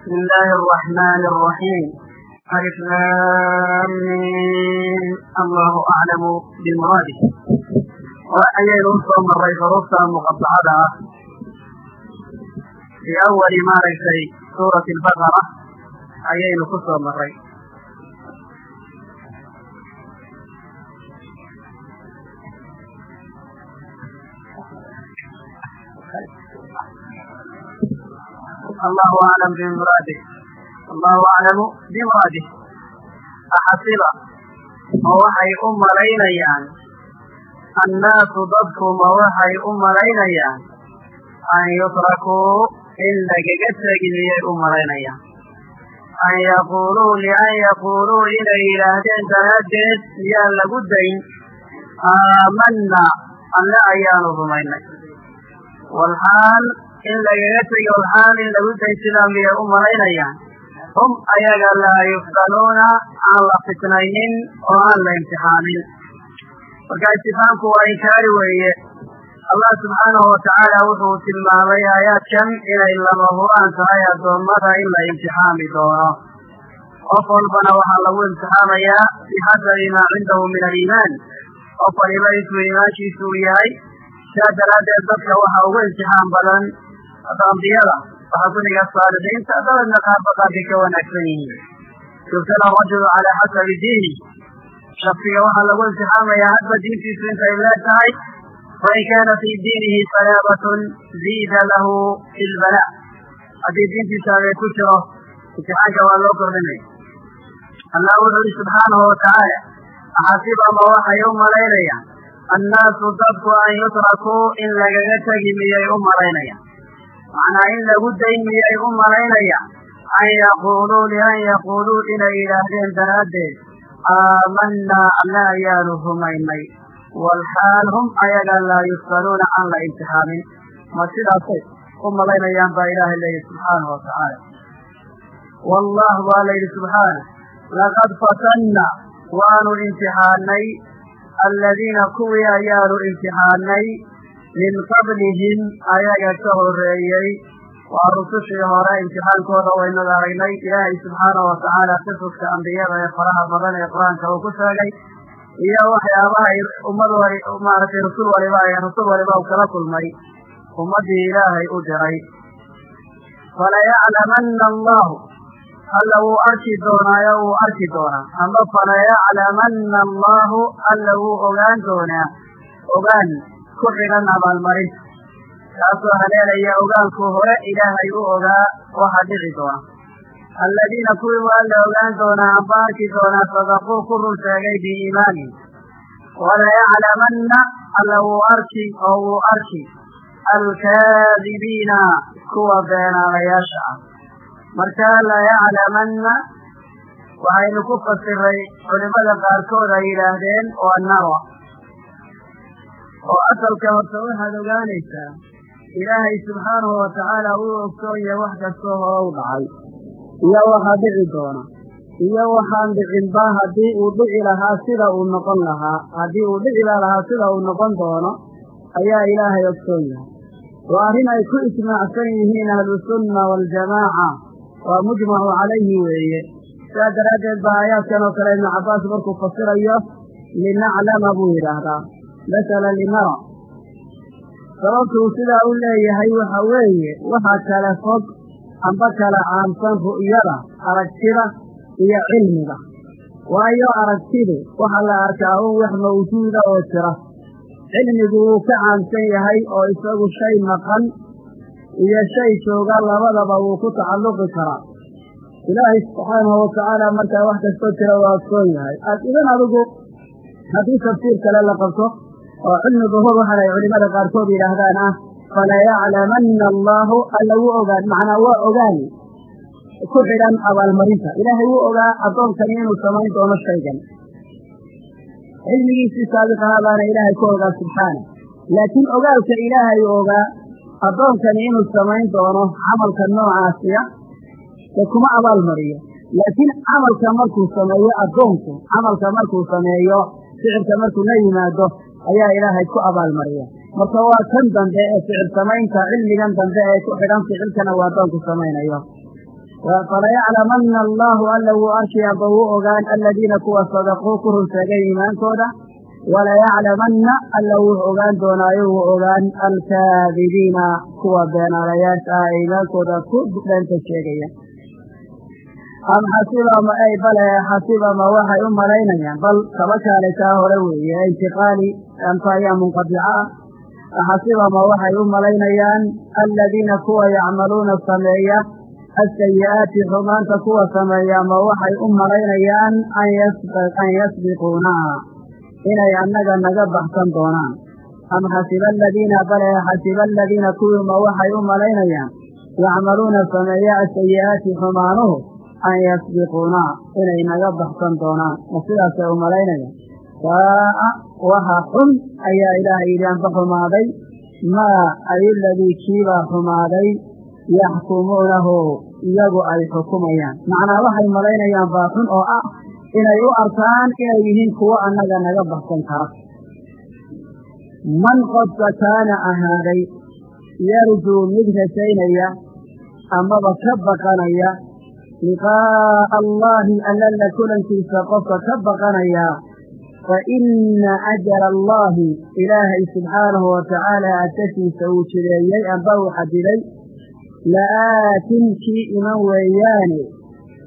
بسم الله الرحمن الرحيم ألف الله أعلم بمراده وأيين أصلا مري فرصة مقطعة في أول ما رأيتي سورة البقرة allahu aclam bimuraadih allahu aclamu bimuraadih axasiba ma waxay u malaynayaan annaasu dadku ma waxay u malaynayaan an yutrakuu in lagaga tegi miyay u malaynayaan an yaquuluu lian yaquuluu inay yidhaahdeen daraaddeed miyaan lagu dayn aamanna alle ayaanu rumaynay walxaal in lagaga tegiyo alxaal in lagu sidaa miyay u malaynayaan hum ayaga laa yuftanuuna aan la fitnaynin oo aan la imtixaanin. Marka imtixaanku waa inkaari weeye. Allah subxaanahu watacaala wuxuu tilmaamay aayaadkan inay lama huraan tahay addoommada in la imtixaami doono. Qof walbana waxaa lagu imtixaamayaa bixasabi maa cindahu min aliimaan. Qof waliba intuu iimaankiisu yahay sidaa daraaddeed dadka waxa ugu imtixaan badan ambiyada waxaa ku dhiga saalixiinta dabeedna qaarba qaarkay ka wanaagsan yihiin yubtala rajulu calaa xasabi diini shaksiga waxaa lagu imtixaamayaa hadba diintiisu intay leeg tahay fain kaana fii diinihi salaabatun ziida lahu fi lbalaa haddii diintiisa abay ku jiro imtixaanka waa loo kordhinaya allah wuxuu ihi subxaanahu watacaala axasiba ma waxay u malaynayaan annaasu dadku an yutrakuu in lagaga tegi miyay u malaynayaan macnaa in lagu dayn miyay u malaynayaan an yaquuluu lian yaquuluu inay yidhaahdeen daraaddeed aamanaa alla ayaanu rumaynay walxaal hum ayaga laa yuftanuuna aan la imtixaamin. Ma sidaasay u malaynayaan baa ilaahay leeyihi subxaanahu watacaala wallah waa la yidhi subxaana laqad fatanna waanu imtixaanay aladiina kuwii ayaanu imtixaanay min qablihim ayaga ka horeeyey waa rusushii hore imtixaankooda waynaga aragnay ilaahay subxaanahu watacaala qisaska ambiyada ee faraha badan ee qur'aanka uu ku sheegay. Iyo waxyaabaha ummad wali maaragtay rasul waliba rasul waliba uu kala kulmay. Ummaddii ilaahay u diray. Falayaclamanna allahu. Alla wuu arki doonaayo wuu arki doonaa. Ama falayaclamanna allahu alla wuu ogaan doonaa. Ogaan ku xidhan abaalmarinta kaasoo haleelaya ogaankuu hore ilaahay u ogaa waxa dhici doona. Alladiina kuwii waa la ogaan doonaa amba arki doonaa sadaquu ku run sheegay biiimaanihim walayaclamanna alla wuu arki oo wuu arki. Alkaadibiina kuwa beenaalayaasha ah. Markaa layaclamanna waxaynu ku fasiray culimada qaarkood ay yidhaahdeen waa nara oo asalka horta waxaad ogaanaysaa ilaahay subxaanahu watacaala uu ogsoonyahay wax kasta oo u dhacay. Iyo waxa dhici doona iyo waxaan dhicinba haddii uu dhici lahaa sida uu noqon lahaa haddii uu dhici lahaa sida uu noqon doono ayaa ilaahay ogsoon yahay. Waa arrin ay ku ijmaacsan yihiin ahlusunna waaljamaaca waa mujmacu calayhi weeye. Sidaa daraaddeed baa aayaadkan oo kale ibnu cabbaas markuu fasirayo linaclama buu yidhaahdaa masala linara sababtuu sidaa u leeyahay waxa weeye waxa kale fog amba kala caamsan ru'yada aragtida iyo cilmiga. Waayo aragtidu waxa la arkaa un wax mawjuuda oo jira. Cilmigu wuu ka caamsan yahay oo isagu shay maqan iyo shay jooga labadaba wuu ku tacalluqi karaa. Ilaahay subxaanahu watacaala markaa wax kastoo jira waa ogsoon yahay. Idan adigu haddii tafsiir kale la qabto oo cilmi duhur waxan ay culimada qaarkood yidhaahdaan ah falayaclamanna allaahu alla wuu ogaan macnaa waa ogaan ku xidhan abaalmarinta. Ilaahay wuu ogaa addoonkani inuu samayn doono shaygan. Cilmigiisii saabiq ahaa baana ilaahay ku ogaa subxaana. Laakiin ogaalka ilaahay ogaa addoonkani inuu samayn doono camalka noocaasiya ee kuma abaal mariyo laakiin camalka markuu sameeyo addoonku camalka markuu sameeyo ficilka markuu la yimaado ayaa ilaahay ku abaalmariya marka waa kan dambe ee ficil samaynta cilmigan dambe ee ku xidhan ficilkana waa addoonku samaynayo. Falayaclamana allahu alla wuu arki amba wuu ogaan aladiina kuwa sadaquu ku runseegay iimaankooda walayaclamanna alla wuu ogaan doonaayo wuu ogaan alkaadibiina kuwa beenaalayaasha ah ee iimaankooda ku dheenta sheegaya am xasibama ay bale xasibama waxay u malaynayaan? Bal kaba kaalitaa hore weeye intiqaali anta ayaa munqadica. Ah axasibama waxay u malaynayaan? Aladiina kuwa yacmaluuna sameeya asayi'aati xumaanta kuwa sameeya ma waxay u malaynayaan an yasbiquunaa inay annaga naga baxsan doonaan. Am xasiba aladiina bale xasiba aladiina kuwii ma waxay u malaynayaan? Yacmaluuna sameeya asayi'aati xumaanuhu an yasbiquunaa inay naga baxsan doonaan ma sidaasay u malaynayaan saa'a waxa xun ayaa ilaahay yidhi anba xumaaday maa ay ladii kiibaa xumaaday yaxkumuunahu iyagu ay xukumayaan macnaa waxay malaynayaan baa xun oo ah inay u arkaan inay yihiin kuwo annaga naga baxsan kara man qofka kaana ahaaday yarjuu mid rasaynaya amaba ka baqanaya liqaa'a allaahi allala kulankiisa qofka ka baqanaya fa inna ajala allaahi ilaahay subxaanahu watacaala atashiisa uu jireeyey amba uu xadiday la'aatin kii iman weeyaane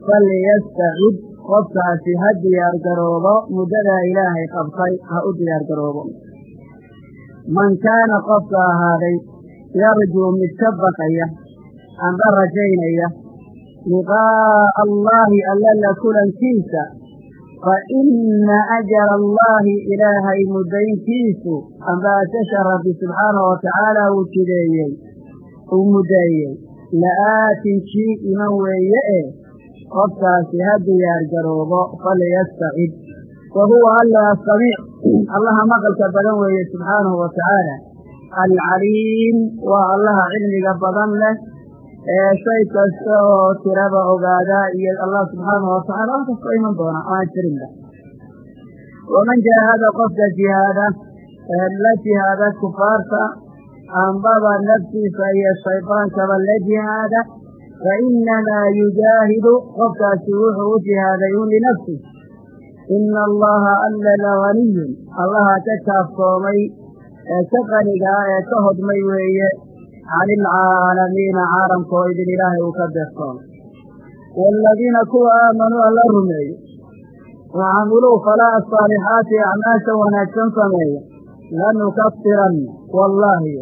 falyastacid qofkaasi ha diyaargaroobo muddadaa ilaahay qabtay ha u diyaargaroobo man kaana qofka ahaaday yarjuu mid ka baqaya amba rajaynaya liqaa'a allaahi allala kulankiisa fa inna ajala allaahi ilaahay muddayntiisu amba atasha rabbi subxaanahu watacaala uu jideeyey uu muddeeyey la'aatin kii iman weeye e qofkaasi ha diyaargaroobo falyastacid wa huwa alla asamiic allaha maqalka badan weeye subxaanahu wa tacaala alcaliim waa allaha cilmiga badan leh shay kasta oo tiraba ogaada iyo allah subxaanahu watacaala wax iman doona aan jirinba waman jaahada qofka jihaada la jihaada kufaarta ambaba naftiisa iyo shaydaankaba la jihaada fa innamaa yujaahidu qofkaasi wuxuu u jihaaday un linafsi ina allaha alla laganiyun allaha ka kaaftoomay ee ka qanigaa ee ka hodmay weeye ilcaalamiina caalamka oo idin ilaahay uu ka deeqtoomay waaladiina kuwa aamanuu alla rumeeye wa camiluu falaa asaalixaati acmaasha wanaagsan sameeya lanukafiranna wallaahi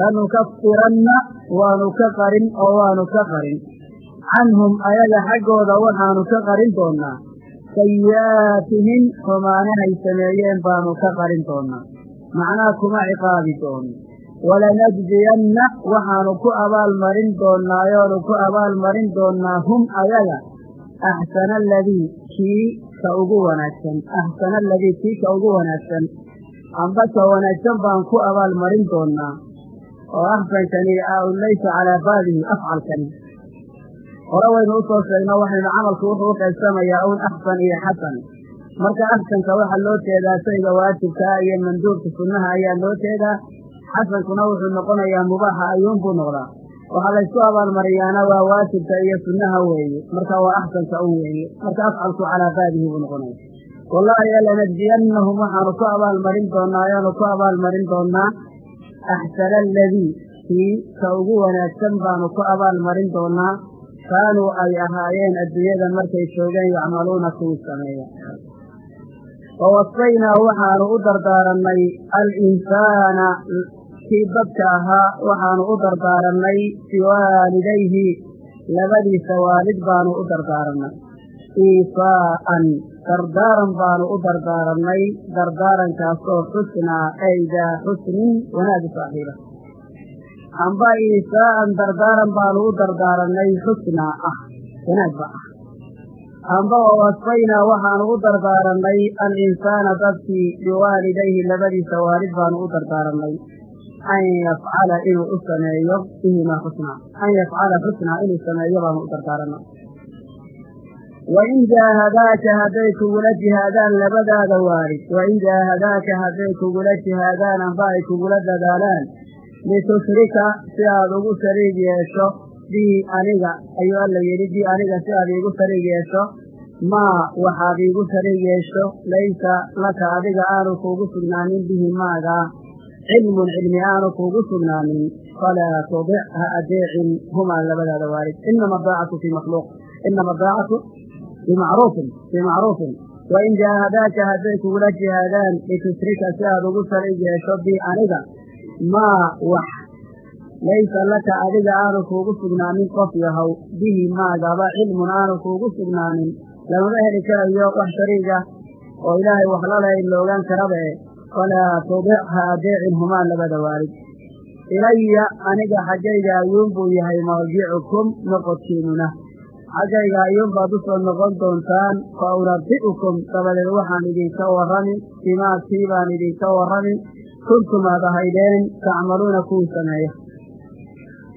lanukafiranna waanu ka qarin oo waanu ka qarin canhum ayaga xaggooda waxaanu ka qarin doonnaa sayi'aatihim xumaanahay sameeyeen baanu ka qarin doonnaa macnaha kuma ciqaabi doono walanajziyanna waxaanu ku abaalmarin doonnaayoonu ku abaalmarin doonnaa hum ayaga axsana aladii kii ka ugu wanaagsan axsana aladii kii ka ugu wanaagsan amba ka wanaagsan baan ku abaalmarin doonnaa oo axsankani laysa calaa baabihi afcalkani hore waynu u soo sheegno waxaynu camalku wuxuu u qaybsamayaa un axsan iyo xasan marka axsanka waxaa loo jeedaa shayga waajibkaa iyo manduubka sunnaha ayaa loo jeedaa xasankuna wuxuu noqonayaa mubaaxa ayuunbuu noqdaa. Waxaa laysku abaalmariyaana waa waajibka iyo sunnaha weeye. Marka waa axsanka un weeye. Marka afcalku calaa baabihi buu noqonaya wallaahi lanajziyannahum waxaanu ku abaalmarin doonnaa ayaanu ku abaalmarin doonnaa axsana aladii kii ka ugu wanaagsan baanu ku abaalmarin doonnaa. Kaanuu ay ahaayeen adduunyada markay joogeen yacmaluuna kuwii sameeya. Wawasfaynaa waxaanu u dardaarannay alinsaana kii dadka ahaa waxaanu u dardaarannay biwaalidayhi. Labadiisa waalid baanu u dardaarannay iifaa'an dardaaran baanu u dardaarannay dardaarankaasoo xusnaa ay daa xusnin wanaagi saaxiiba. Amba iisaa'an dardaaran baanu u dardaarannay xusnaa ah wanaagba ah. Amba wawasfaynaa waxaanu u dardaarannay alinsaana dadkii biwaalidayhi labadiisa waalid baanu u dardaarannay an yafcala inuu u sameeyo bihimaa xusnaa an yafcala xusnaa inuu sameeyo baanu u dardaarannay wain jaahadaaka hadday kugula jihaadaan labadaada waalid wain jaahadaaka hadday kugula jihaadaan amba ay kugula dadaalaan litushrika si aad ugu shariig yeesho bii aniga ayuu alla yidhi bii aniga si aad iigu sharig yeesho maa waxaad iigu sharig yeesho laysa laka adiga aanu kuugu sugnaanin bihi maagaa cilmun cilmi aanu kuugu sugnaanin falaa tudic ha adeecin humaa labadaada waalid inama daacatu fii makhluuq inama daacatu bimacruufin fii macruufin wain jaahadaaka hadday kugula jihaadaan litushrika si aad ugu sharig yeesho bii aniga maa wax laysa laka adiga aanu kuugu sugnaanin qof yahow bihi maagaba cilmun aanu kuugu sugnaanin lamama heli karayo wax shariiga oo ilaahay wax lalahay la ogaan karaba e falaa tudic ha adeecin humaa labada waalid ilaya aniga xaggayga ayuunbuu yahay marjicukum noqodkiinuna xaggayga ayuunbaad u soo noqon doontaan fa unabbi'ukum dabadeed waxaan idinka warrami bimaa kii baan idinka warrami kuntum aad ahaydeen tacmaluuna kuwii sameeya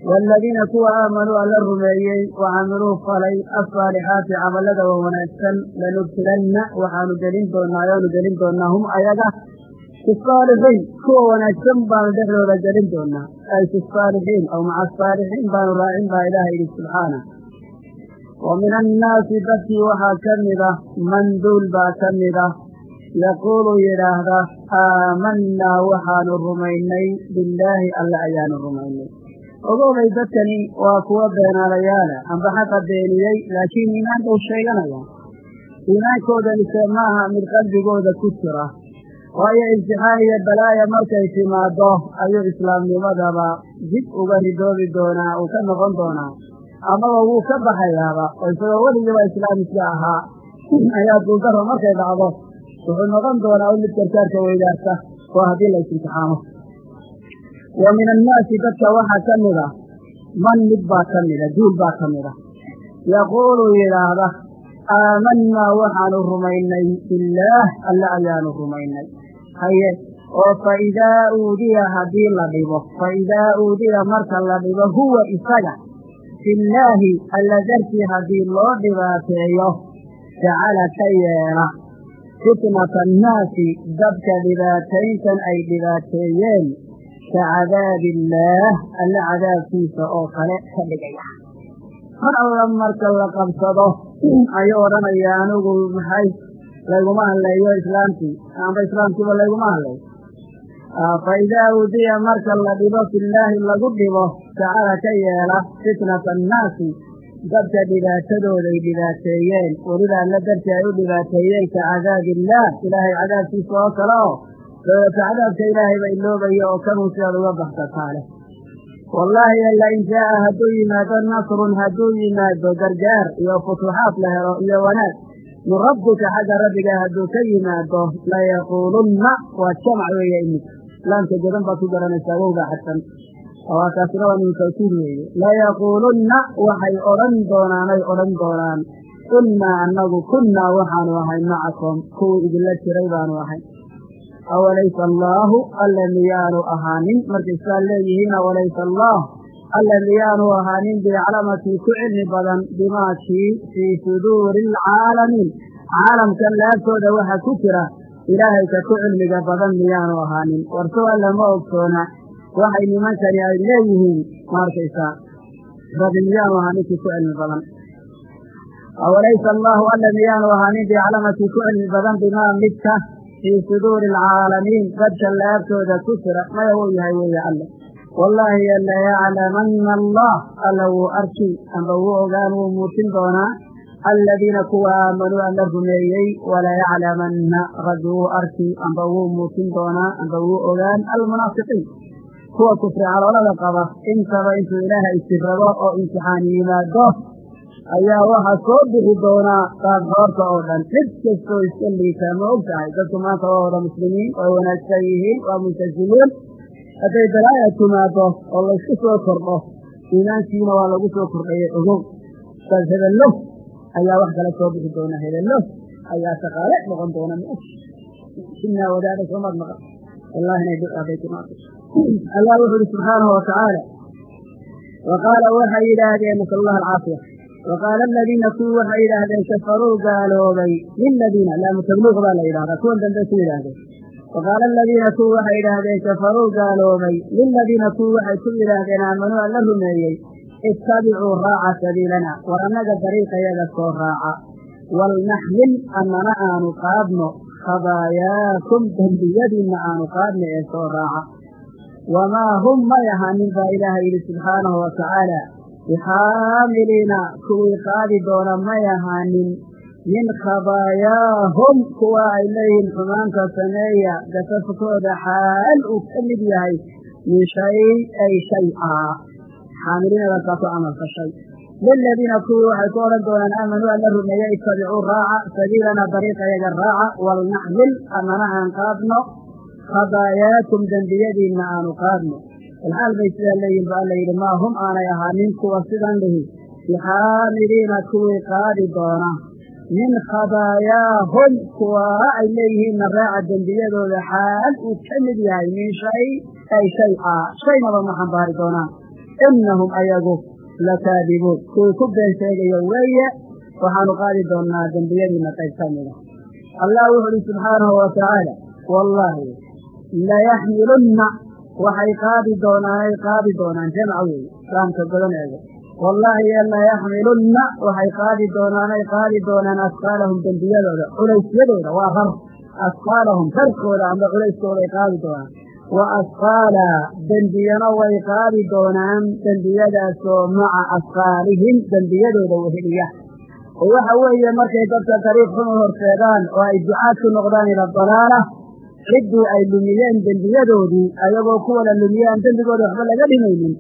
waaladiina kuwa aamanuu alla rumeeyey wacamiluu falay alsaalixaati camallada wa wanaagsan lanudkilanna waxaanu gelin doonaa ayaanu gelin doonaa hum ayaga fi saalixiin kuwa wanaagsan baanu dhexdooda gelin doonaa ay fi saalixiin aw maca asaalixiin baanu raacin baa ilaaha yidhi subxaana wa min annaasi dadkii waxaa ka mida man duul baa ka mida yaquulu yidhaahda aamanaa waxaanu rumaynay billaahi alla ayaanu rumaynay ogoobay dadkani waa kuwa beenaalayaala amba xaqa beeniyey laakiin iimaanka u sheeganaya iimaankoodaniise maaha mid qalbigooda ku jira waayo imtixaan iyo balaaya markay timaado ayuu islaamnimadaba dib uga ridoobi doonaa uu ka noqon doonaa. Amaba wuu ka baxayaaba oo isagoo weligiiba islaamiska ahaa. Ayaa duldaro markay dhacdo wuxuu noqon doonaa u mid gargaarka weydaarta oo haddii la is-imtixaamo wa min annaasi dadka waxaa ka mida man mid baa ka mida duul baa ka mida yaquulu yidhaahda aamanaa waxaanu rumaynay billaah alle ayaanu rumaynay haye oo fa idaa uudiya haddii la dhibo fa idaa uudiya marka la dhibo huwa isaga fillaahi alla dartii haddii loo dhibaateeyo jacala ka yeela. Fitnata annaasi dadka dhibaatayntan ay dhibaateeyeen ka cadaabi illaah alle cadaabkiisa oo kale ka dhigaya. Mar alla marka la qabsado ayuu odhanaya anigu maxay layguma hadleeyo islaamkii. Amba islaamkiiba layguma hadleeyo fa idaa uudiya marka la dhibo fillaahi lagu dhibo jacala ka yeela fitnata annaasi dadka dhibaatadooday dhibaateeyeen. Weliba alla dartii ay u dhibaateeyeen ka cadaabi illaah ilaahay cadaabkiisa oo kale oo dabeeta cadaabka ilaahay ba iloobayo oo kanuu sidaad uga baxsataa leh wallaahi alla in jaa'a hadduu yimaado nasrun hadduu yimaado gargaar iyo futuuxaad la helo iyo wanaag min rabbika xagga rabbiga hadduu ka yimaado layaquulunna waa jamac weeye iminka laamka godan baad ku garanaysaa wowgaa xadsan waa kaasina waa min tawkiid weeye layaquulunna waxay odhan doonaanay odhan doonaan innaa annagu kunnaa waxaanu ahay macakum kuwii idinla jiray baanu ahay awalaysa allaahu alla miyaanu ahaanin markay sidaa leeyihiin awalaysa allaah alla miyaanu ahaanin biaclamatii ku cilmi badan bimaa kii fii suduuri alcaalamiin caalamkan laabtooda waxa ku jira ilaahayka ku cilmiga badan miyaanu ahaanin warso alla ma ogsoona waxay nimankani ay leeyihiin ma arkaysaa rabbi miyaanu ahaanin ku cilmi badan awalaysa allaahu alla miyaanu ahaanin biaclamatii ku cilmi badan bimaa midka fii suduuri alcaalamiin dadka laabtooda ku jira maya wuu yahay weeye alle wallaahi layaclamanna allah. Alla wuu arki amba wuu ogaan wuu muutin doonaa aladiina kuwa aamanuu alla rumeeyey. Walayaclamanna rabbi wuu arki amba wuu muutin doonaa amba wuu ogaan. Almunaafiqiin kuwa kufri caloolada qaba. Intaba intuu ilaaha isirabo oo imtixaan yimaado ayaa waxaa soo bixi doonaa qaabxoorta oo dhan. Cid kastoo iska liitaa ma og tahay dadku maanta waa wada muslimiin way wanaagsan yihiin waa muntasimuun hadday balaaya timaado oo laysku soo kordho iimaankiina waa lagu soo kordhayay ogow bal hebello ayaa wax kala soo bixi doona. Hebello ayaa shaqaale noqon doona. Ma inaa wadaada soomad maqan. Wallahi inay dhicaday timaado allah wuxu uhi subxaanahu wa qaala waxay yidhaahdeen nasal allah alcaafiya wa qaala aladiina kuwii waxay yidhaahdeen kafaruu gaaloobay liladiina laamu baa la yidhahdaa. Kuwan dambe ku yidhaahdeen wa qaala aladiina kuwii waxay yidhaahdeen kafaruu gaaloobay liladiina kuwii waxay ku yidhaahdeen aamanuu alla rumeeyey ittabicuu raaca sabiilana war annaga dariiqayaga soo raaca walnaxmil annana aanu qaadno khabaayaakum dembiyadiinna aanu qaadno ee soo raaca wamaa hum may ahaanin baa ilaahay yidhi subxaanahu wa tacaala bixaamiliina kuwii qaadi doona may ahaanin min khabaayaahum kuwa ay leeyihiin xumaanta sameeya gasafkooda xaal uu ka mid yahay min shay ay shay ah xaamiliinada kaasu camalfashay liladiina kuwii waxay ku odhan doonaan aamanuu alla rumeeye ittabicuu raaca sabiilana dariiqayaga raaca walnaxmil annana aan qaadno khabaayaakum dembiyadiinna aanu qaadno. Alxaal bay sidaa leeyihiin ba alla yidhi maa hum aanay ahaanin kuwa sidan lihi bixaamiliina kuwii qaadi doona min khabaayaahum kuwa ay leeyihiinna raaca dembiyadooda xaal uu ka mid yahay min shay ay shay ah shaynaba ma xambaari doonaan innahum ayagu lakaadibuun kuwii ku been sheegayo weeye waxaanu qaadi doonnaa dembiyadiinna qayb ka mida allah wuxu uhi subxaanahu wa tacaala wallaahi layaxmilunna waxay qaadi doonaan ay qaadi doonaan jamca weeye saamka godaneeda wallaahi layaxmilunna waxay qaadi doonaan ay qaadi doonaan asqaalahum dembiyadooda culaysyadooda waa rar. Asqaalahum rarkooda amba culayskooday qaadi doonaan. Wa asqaala dembiyana way qaadi doonaan dembiyadaasoo maca asqaalihim dembiyadooda weheliya oo waxa weeye markay dadka dariiq xun u horseedaan oo ay ducaad ku noqdaan ila dalaala ciddii ay lumiyeen dembiyadoodii ayagoo kuwala lumiyaan dembigooda waxba laga dhimaynin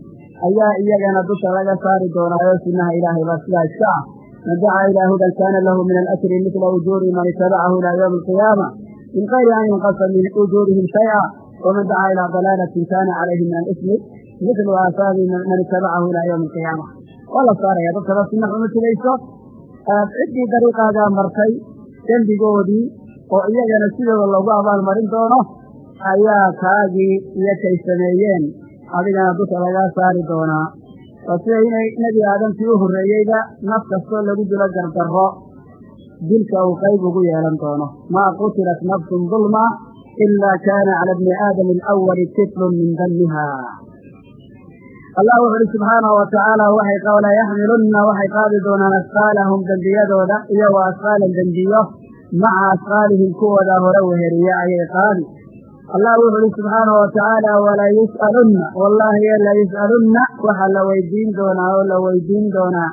ayaa iyagana dusha laga saari doonaayo sunnaha ilaahay baa sidaa iska ah. Man dacaa ilaa hudan kaana lahu min alajri midla ujuuri man itabacahu ilaa yowmi alqiyaama min kayri an yunqasa min ujuurihim shay'a waman dacaa ilaa dalaalatin kaana calayhi min alismi midlu aasaabi man itabacahu ilaa yowmi alqiyaama waa la saaraya dadkaba sunna xuma tulayso ciddii dariiqaagaa martay dembigoodii oo iyagana sidooda loogu abaalmarin doono ayaa kaagii iyo kay sameeyeen adigana dusha lagaa saari doonaa. Waa sida inay nebi aadamkii u horreeyeyba naf kastoo lagu dilo gardarro dilka uu qayb ugu yeelan doono. Maa qutilat nafsun dulma ilaa kaana cala bni aadami alawali tiflun min dammiha allah wuxu uhi subxaanahu watacaala waxay qawla yaxmilunna waxay qaadi doonaan asqaalahum dembiyadooda iyo wa asqaalan dembiyo maca asqaalihim kuwooda hore weheriye ayay qaadi allah wuxu uhi subxaanahu watacaala walaa yus'alunna. Wallaahi la yus'alunna waxaa la weydiin doonaa oo la weydiin doonaa.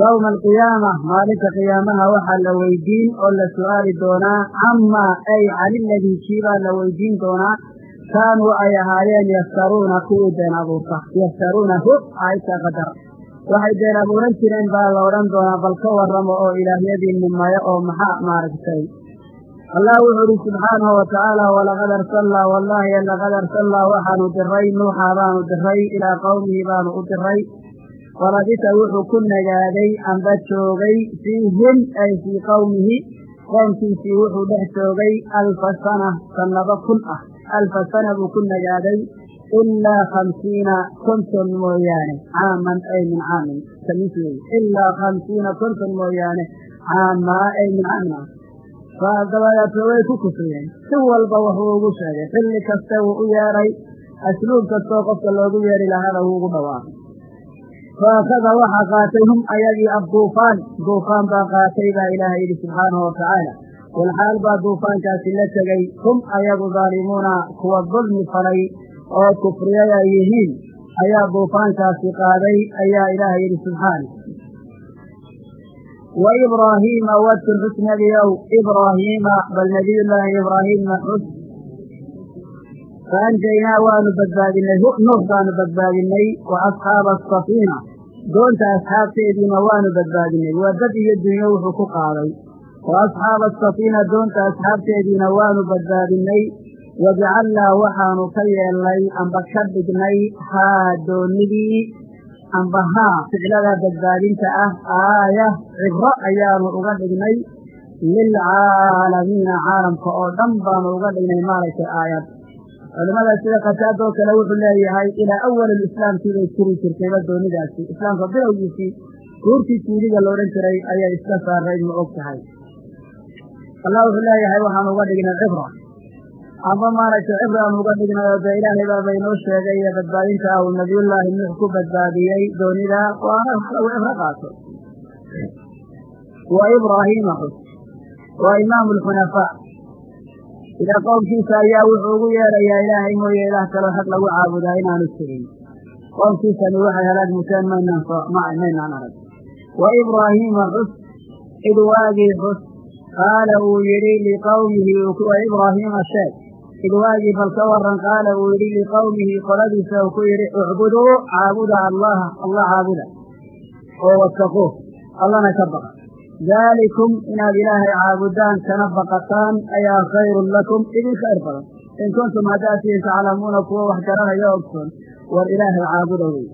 Yowma alqiyaama maalinta qiyaamaha waxaa la weydiin oo la su'aali doonaa. Camaa ay cani iladii kiibaa la weydiin doonaa. Kaanuu ay ahaayeen yaftaruuna kuwii been abuurta. Yaftaruunahu aayta qadar. Waxay been abuuran jireen baa la odhan doonaa bal ka warramo oo ilaahyadiinni maya oo maxaa maaragtay allah wuxuu uhi subxaanahu watacaala walaqad arsalnaa wallaahi laqad arsalnaa waxaanu diray nuuxa baanu diray ilaa qowmihi baanu u diray walabisa wuxuu ku nagaaday amba joogay fiihim ay fii qowmihi qoomkiisii wuxuu dhex joogay alfa sana sannado kun ah. Alfa sana buu ku nagaaday ilaa khamsiina konton mooyaane caaman ay min caamin. Ilaa khamsiina konton mooyaane caamaa ay min caamin. ah dabadeetna way ku kufriyeen si walba wuxuu ugu sheegay xilli kaste wuu u yeedhay asluub kastoo qofka loogu yeedhi lahaada wuu ugu dhawaaqay faakada waxaa qaatay hum ayagii abduufaan duufaan baa qaatay baa ilaahay yidhi subxaanahu watacaala walxaal baa duufaankaasi la tegey hum ayagu daalimuuna kuwa dulmi falay oo kufriyay ay yihiin ayaa duufaankaasi qaaday ayaa ilaahay yidhi subxaana wa ibraahiima wadkur xusnabiyow ibraahiima bal nabiyullaahi ibraahiimna xus faanjaynaa waanu badbaadinay nuux baanu badbaadinay wa asxaaba asafiina doonta asxaabteediina waanu badbaadinay waa dad iyo dunyo wuxuu ku qaaday wa asxaaba asafiina doonta asxaabteediina waanu badbaadinay wajacalnaa waxaanu ka yeelnay amba ka dhignay haa doonidii amba haa ficlada badbaadinta ah aaya cibro ayaanu uga dhignay lilcaalamiina caalamka oo dhan baanu uga dhignay maaragtay aayad. Culimada sida qataadoo kale wuxuu leeyahay ilaa awal islaamkii bay jiri jirtayba doonidaasi. Islaamka bilowgiisii guurtii juuliga loodhan jiray ayay iska saarayd ma og tahay. Allah wuxuu leeyahay waxaan uga dhignay cibra amba maaragtay cibri aan uga dhignayo dee ilaahay baaba inoo sheegay iyo badbaadinta ah uu nabiyullaahi nuux ku badbaadiyey doonida. Waana cibro qaato. Wa ibraahiima xus waa imaamu alxunafaa ila qoomkiisa ayaa wuxuu ugu yeedhayaa ilaahay mooye ilaah kaloo xaq lagu caabudaa inaanu jirin. Qoomkiisani waxay halaag muteen maynaan soo maynaan arag. Wa ibraahiima xus id waagii xus. Qaala uu yidhi liqowmihi ibraahiima sheeg id waagii bal ka waran qaala uu yidhi liqowmihi qoladiisa uu ku yidhi ucbuduu caabuda allaha allah caabuda oo wattaquuh allana ka baqa. Daalikum inaad ilaahay caabudaan kana baqataan ayaa khayrun lakum. Idin khayr badan. In kuntum haddaatihin taclamuuna kuwa wax garanaya ogsoon war ilaahay caabuda wey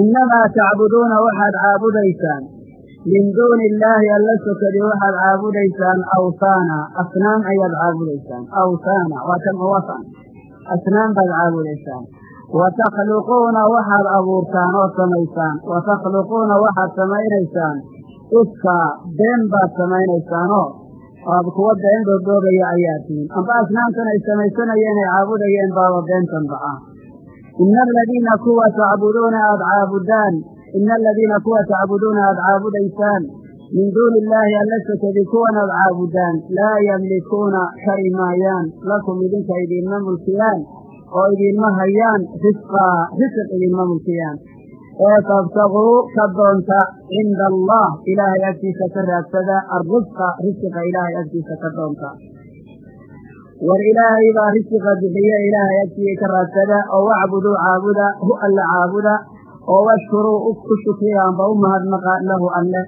innamaa tacbuduuna waxaad caabudaysaan min duuni illaahi alla sokadi waxaad caabudaysaan awsaana. Asnaam ayaad caabudaysaan. Awsaana waa jamcu wasan asnaam baad caabudaysaan. Wa takhluquuna waxaad abuurtaan oo samaysaan. Wa takhluquuna waxaad samaynaysaan. Ifkaa been baad samaynaysaanoo. Aad kuwa been doodoobaya ayaa amba asnaamtan ay samaysanayeen ay caabudayeen baaba beentanba ah ina aladiina kuwa tacbuduuna aada caabudaan ina aladiina kuwa tacbuduuna aada caabudaysaan min duuni illaahi alla sokadi kuwan aad caabudaan laa yamlikuuna kari maayaan lakum idinka idiinma mulkiyaan oo idiinma hayaan risqaa risiq idiinma mulkiyaan ee tabtaguu ka doonta cinda allah ilaahay agtiisa ka raadsada arrisqa risiqa ilaahay agtiisa ka doonta war ilaahay baa risiqa bixiye ilaahay agtiisa ka raadsada oo caabuda alla caabuda oo washkuruu ku shukriya amba u mahadnaqa lahu alle.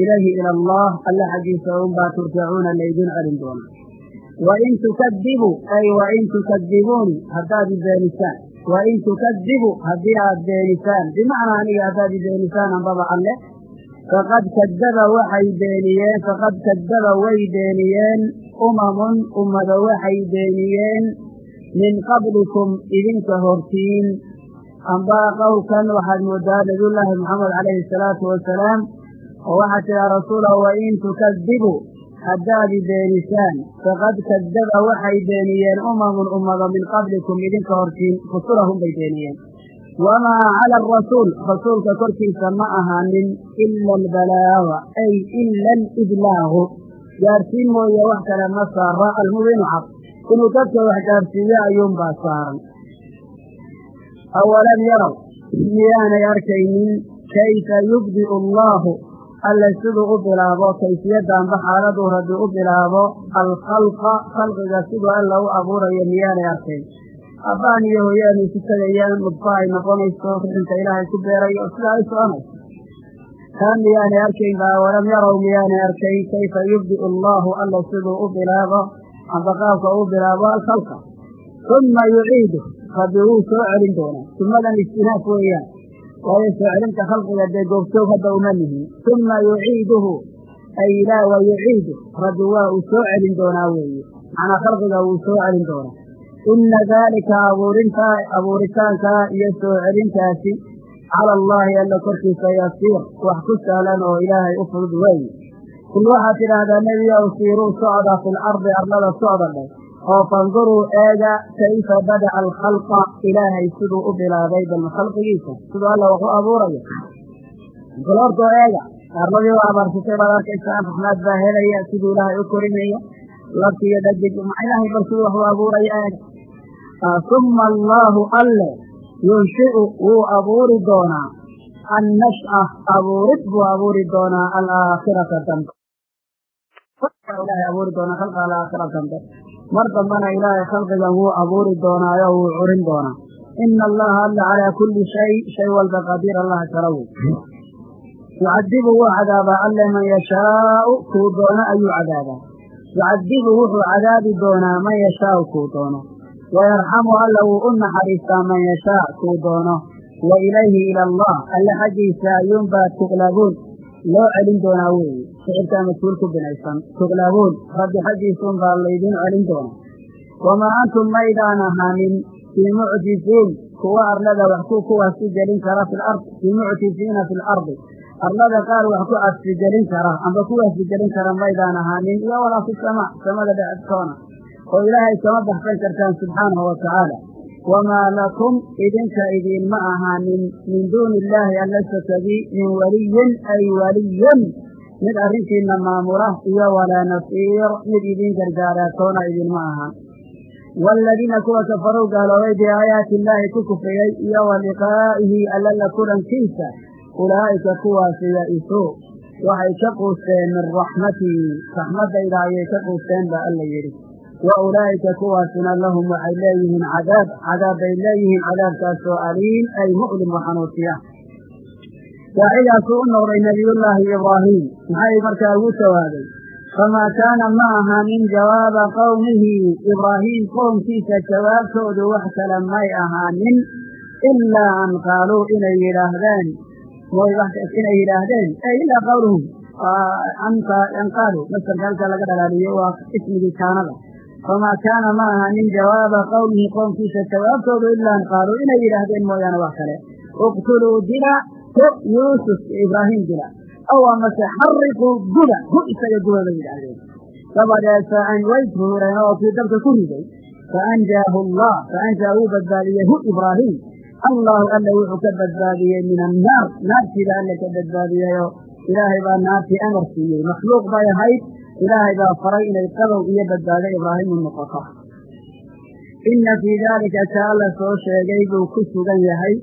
Ilayhi ila allah alle xaggiisa unbaa turjacuuna laydin celin doona wain tukadibuu ay wain tukadibuuni haddaad i wain tukadibu haddii aad beenisaan. Bimacnaa aniga haddaad i beenisaan ambaba alle. Faqad kadaba waxay beeniyeen faqad kadaba way beeniyeen. Umamun ummado waxay beeniyeen. Min qablikum idinka hortiin amba qowlkan waxaad moodaa nabiyullaahi moxamed calayhi asalaatu wasalaam oo waxaa tidaa rasuula wain tukadibu haddaad i beenisaan faqad kadaba waxay beeniyeen umamun ummado min qablikum idinka hortiin rusulahum bay beeniyeen wamaa cala arasuul rasuulka korkiisa ma ahaanin ila albalaaga ay ila alidlaagu gaarsiin mooye wax kale ma saara almubiinu cad inuu dadka wax gaarsiiyo ayuunbaa saaran awalam yarow miyaanay arkaynin kayfa yubdi'u allaahu alle siduu u bilaabo kayfiyaddaanba xaaladuu rabbi u bilaabo alkhalqa khalqiga siduu alla u abuurayo miyaanay arkayn abbaan iyo hooyaanu isu tegayaan mudfa ay noqonayso rixinka ilaahay ku beerayo sidaa ay soconayso taa miyaanay arkayn ba awalam yarow miyaanay arkayn kayfa yubdi'u allaahu alla siduu u bilaabo amba qaabka u bilaabo alkhalqa uma yuciidu rabbi wuu soo celin doonaa sumadan istinaaf weeyaan. Waayo soo celinta khalqiga dee goobjoog hadda uma nihin uma yuciiduhu ay ilaa wa yuciidu. Rabbi waa uu soo celin doonaa weeye macnaa khalqiga wuu soo celin doonaa ina daalika abuurinta abuuritaankaa iyo soo celintaasi cala allaahi alla korkiisa yasiir. Wax ku sahlan oo ilaahay u fudud weeye kul waxaad tidhaahdaa nebiyow siiruu socda fi lardi arlada socda dheh oo fanduruu eega kayfa bada'a alkhalqa ilaahay siduu u bilaabay bal khalqigiisa siduu alla wax abuurayo. Bal hortoo eega arladii waa abaarsatay baad arkaysaa raxmaad baa helaya siduu ilaahay u korinaya labkiiyo dhadig ilaahay bal siduu wax u abuuraya eega uma allaahu alle yunshi'u wuu abuuri doonaa. Annash'a abuurid buu abuuri doonaa alaakhirata dambe. Ilahay abuuri doonaa khalqa alaakhira dambe mar dambana ilaahay khalqigan wuu abuuri doonaayo wuu curin doonaa. Ina allaha alla calaa kulli shay shay walba qadiir allaha kala wey yucadibu wuu cadaabaa alle man yashaau kuu doono ayuu cadaabaa. Yucadibu wuxuu cadaabi doonaa man yashaau kuu doono. Wayarxamu alla wuu u naxariistaa man yashaa kuu doono. Wa ilayhi ila allah alle xaggiisa ayuunbaa tuqlabuun loo celin doonaa weeye ficilkaa mas'uul ku binaysan. Tuqlabuun rabbi xaggiisuun baa laydiin celin doonaa. Wamaa antum maydaan ahaanin fii mucjiziin kuwa arlada wax ku kuwaasi gelin kara fi lard fii mucjiziina fi lardi arlada qaar wax ku asfigelin kara amba kuwaasi gelin kara maydaan ahaanin iyo walaa fi samaa samada dhexedkoona oo ilaahay kama baxsan kartaan subxaanahu wa tacaala wamaa lakum idinka idiinma ahaanin min duuni illaahi alla sokadii min waliyin ay waliyin mid arrintiina maamula iyo walaa nasiir mid idiin gargaaraa toona idinma ahaan waaladiina kuwa kafaruu gaaloobay biaayaati illaahi ku kufriyey iyo wa liqaa'ihi alla la kulankiisa ulaa'ika kuwaasi ya-isuu waxay ka quusteen min raxmatii raxmaddayda ayay ka quusteen baa alla wa ulaa'ika kuwaasina lahum waxay leeyihiin cadaab cadaab bay leeyihiin cadaabkaasoo aliim ay mu'lim wa xanuusiya daacigaasuu u noqday nebiyullaahi ibraahiim maxay markaa ugu jawaabay famaa kaana ma ahaanin jawaaba qowmihi ibraahiim qownkiisa jawaabtoodu wax kale may ahaanin ilaa an qaaluu inay yidhaahdeen. Inay yidhaahdeen. E ilaa qawluhum. An qaaluu. Masarka halka laga dhalaaliyo waa ismigii kaanada famaa kaana ma ahaanin jawaaba qowmihi qownkiisa jawaabtoodu ilaa an qaaluu inay yidhaahdeen mooyaane wax kale uqtuluu dila hu yuusuf ibraahim dila aw amase xariquu guba hu isaga guba bay yidhaahdeen dabadeed way tuureen oo kii dabka ku riday faanjaahu allah faanjaa wuu badbaadiyey hu ibraahim allahu alla wuxuu ka badbaadiyey min annaar naartiiba alla ka badbaadiyeyoo ilaahay baa naartii amar siiyey makhluuq bay ahayd ilaahay baa faray inay qabow iyo badbaado ibraahim u noqoto inna fii daalika ka alla soo sheegay buu ku sugan yahay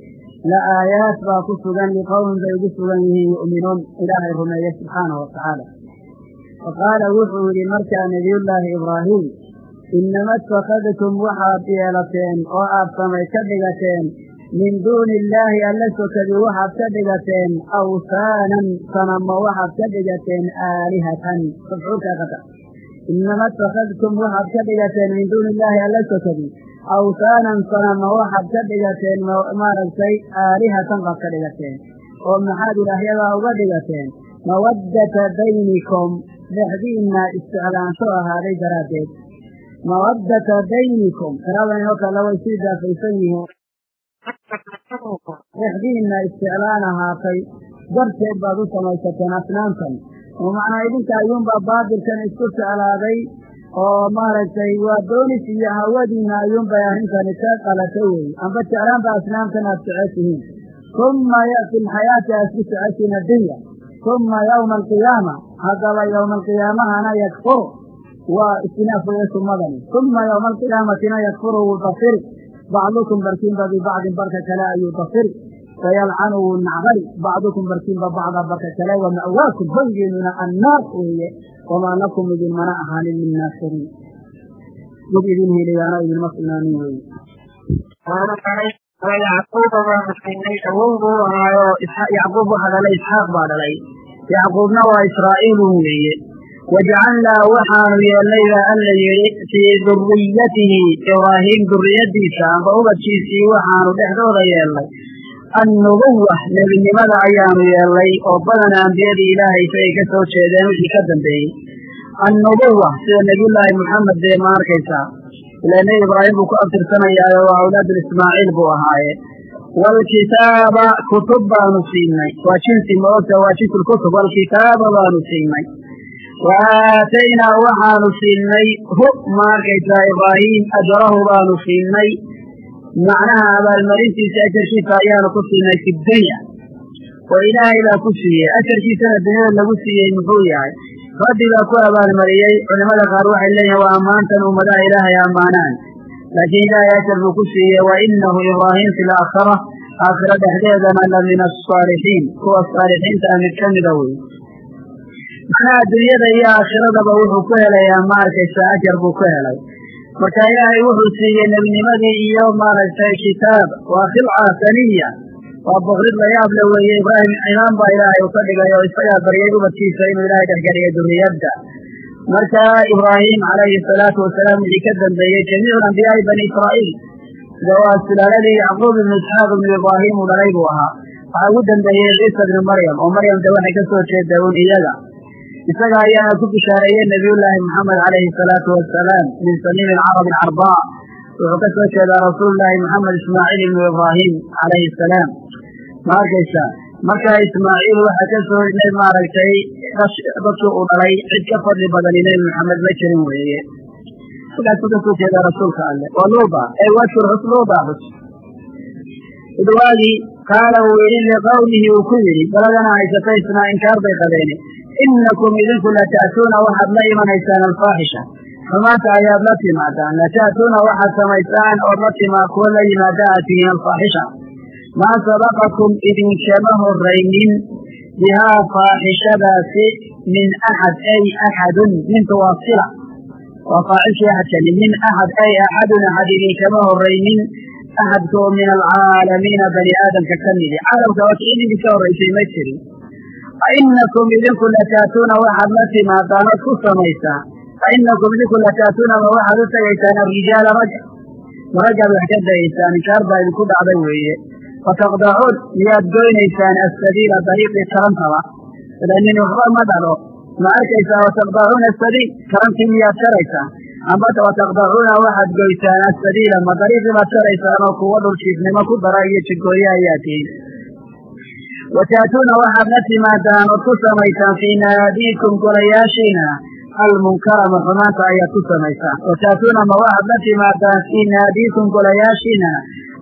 la aayaat baa ku sugan liqowmin bay ugu sugan yihiin yu'minuun ilaahay rumeeye subxaanahu watacaala wa qaala wuxuu yidhi markaa nebiyullaahi ibraahim inama itakadtum waxaad yeelateen oo aad samay ka dhigateen min duuni illaahi alla sokadii waxaad ka dhigateen awsaanan sanamo waxaad ka dhigateen aalihatan. Mafcuulkaaqata inama itakadtum waxaad ka dhigateen min duuni illaahi alla sokadii awsaanan sanamo waxaad ka dhigateen maaragtay aalihatan baad ka dhigateen. Oo maxaad ilaahyadaa uga dhigateen? Mawaddata baynikum. Dhexdiinna isticlaansho ahaaday daraaddeed. Mawaddata baynikum. Qiraadan inoo kale way sii daafaysan yihiin dhexdiinna isticlaan ahaatay darteed baad u samaysateen asnaamtan oo macnaa idinka ayuunbaa baatilkan isku jeclaaday oo maaragtay waa doonis iyo hawadiinna ayuunbay arrintani ka qalatay weeye amba jeclaanba asnaamtan aad jeceshihiin uma fi lxayaati aad ku jeceshiin addunya. Uma yowma alqiyaama. Haddaba yowma alqiyaamahana yakfur waa istinaaf weeye sumadani. Uma yowma alqiyaamatina yakfuru wuu bacdukum barkiinba bibacdin barka kale ayuu dafiri wayalcanu wuu nacdali bacdukum barkiinba bacda barka kale wa ma'waakum hoygiinuna annaar weeye wamaa lakum idinmana ahaanin min naasiriin mid idin heliyaano idinma sugnaanin weeye yacquuba buu ahaayo isxaaq baa dhalay yacquubna waa israa'iilun weeye wajacalnaa waxaanu yeelnay baa alla yidhi fii duriyatihi ibraahiim duriyadiisa amba ubadkiisii waxaanu dhexdooda yeelnay annubuwa nebinimada ayaanu yeelnay oo badana ambiyadii ilaahay si ay ka soo jeedeen wixii ka dambeeyey annubuwa sida nebiyullaahi moxamed dee ma arkaysaa ilaa nebi ibraahim buu ku abtirsanayaayo waa awlaadul ismaaciil buu ahaaye waalkitaaba kutub baanu siinay waa jinsi maogta waa jinsulkutub waalkitaaba baanu siinay wa aataynaa waxaanu siinay hu ma ibraahim ajrahu baanu siinay. Macnaha abaalmarintiisa ajarkiisa ayaanu ku siinay fi dunya. Oo ilaahay baa ku siiyey. Ajarkiisana dunyada lagu siiyey muxuu yahay. Rabbi baa ku abaalmariyey. Culimada qaar waxay leeyihiin waa ammaantan ummadaha ilaahay ammaanaan. Laakiin ilaahay ajar buu ku siiyey wa inahu ibraahim fi laakhira aakhiro dhexdeedana la min asaalixiin kuwa saalixiinta ah mid ka mida wey macnaha dunyada iyo aakhiradaba wuxuu ku helayaa? Ma arkaysa ajar buu ku helay. Marka ilaahay wuxuu siiyey nebinimadii iyo maaragtay kitaab. Waa khilca saniya. Waa boqrid la yaab le weeye ibraahim imaan baa ilaahay uu ka dhigay oo isagaa baryay ubadkiisa inuu ilaahay dhexgeliyay duriyadda. Marka ibraahim calayhi salaatu wasalaam wixii ka dambeeyey jamiicu ambiyaa'i bani israa'iil sida waa silaaladii yacquub ibnu isxaaq ibnu ibraahim uu dhalay buu ahaa. Waxaa ugu dambeeyey ciisa ibnu maryam oo maryam de waxay ka soo un iyaga isaga ayaana ku bishaareeyey nabiyullaahi moxamed calayhi salaatu wasalaam min samiimi alcarabi alcarbaa wuxuu ka soo jeedaa rasuulullaahi moxamed ismaaciil ibnu ibraahim calayhi salaam. Ma arkaysa marka ismaaciil waxaa ka soo maaragtay dadkii uu dhalay cid ka fadli badani nebi moxamed ma jirin weeye. Halkaasuu ka soo jeeda rasuulka alle. Waa luuda ee washur xus luuda xus idwaagii qaala uu yidhi liqawmihi uu ku yidhi baladana haysata isnaa inkaar bay qabeene inakum idinku lata'tuuna waxaad la imanaysaan alfaaxisha xumaanta ayaad la timaadaan lata'tuuna waxaad samaysaan ood la timaa kuwa la yimaada aad tihiin alfaaxisha maa sabaqakum idinkama horaynin bihaa faaxishadaasi min axad ay axadun minta waa sila waa faacilkii axadkani min axad ay axadun axad idinkama horaynin axadka min alcaalamiina bani aadamka ka midi caalamka waa kii idinka horraysay ma jirin ainakum idinku lataatuuna waxaad la timaadaan ood ku samaysaan ainakum idinku lataatuuna ma waxaad u tegaysaan arijaala ragga ma raggaad wax ka dayaysaan inkaar baa idinku dhacday weeye fataqdacuun miyaad goynaysaan asabiila dariiqii tarantaba nin waxba ma dhalo ma arkaysaa wataqdacuuna asabiil tarantii miyaad jaraysaan amba wataqdacuuna waxaad goysaan asabiila ma dariiqii baad jaraysaan oo kuwa dhulkiisnimo ku dara iyo jigooye ayaa tihin wataatuuna waxaad la timaadaan ood ku samaysaan fii naadiikum golayaashiina almunkara ma xumaanta ayaad ku samaysaan wataatuuna ma waxaad la timaadaan fii naadiikum golayaashiina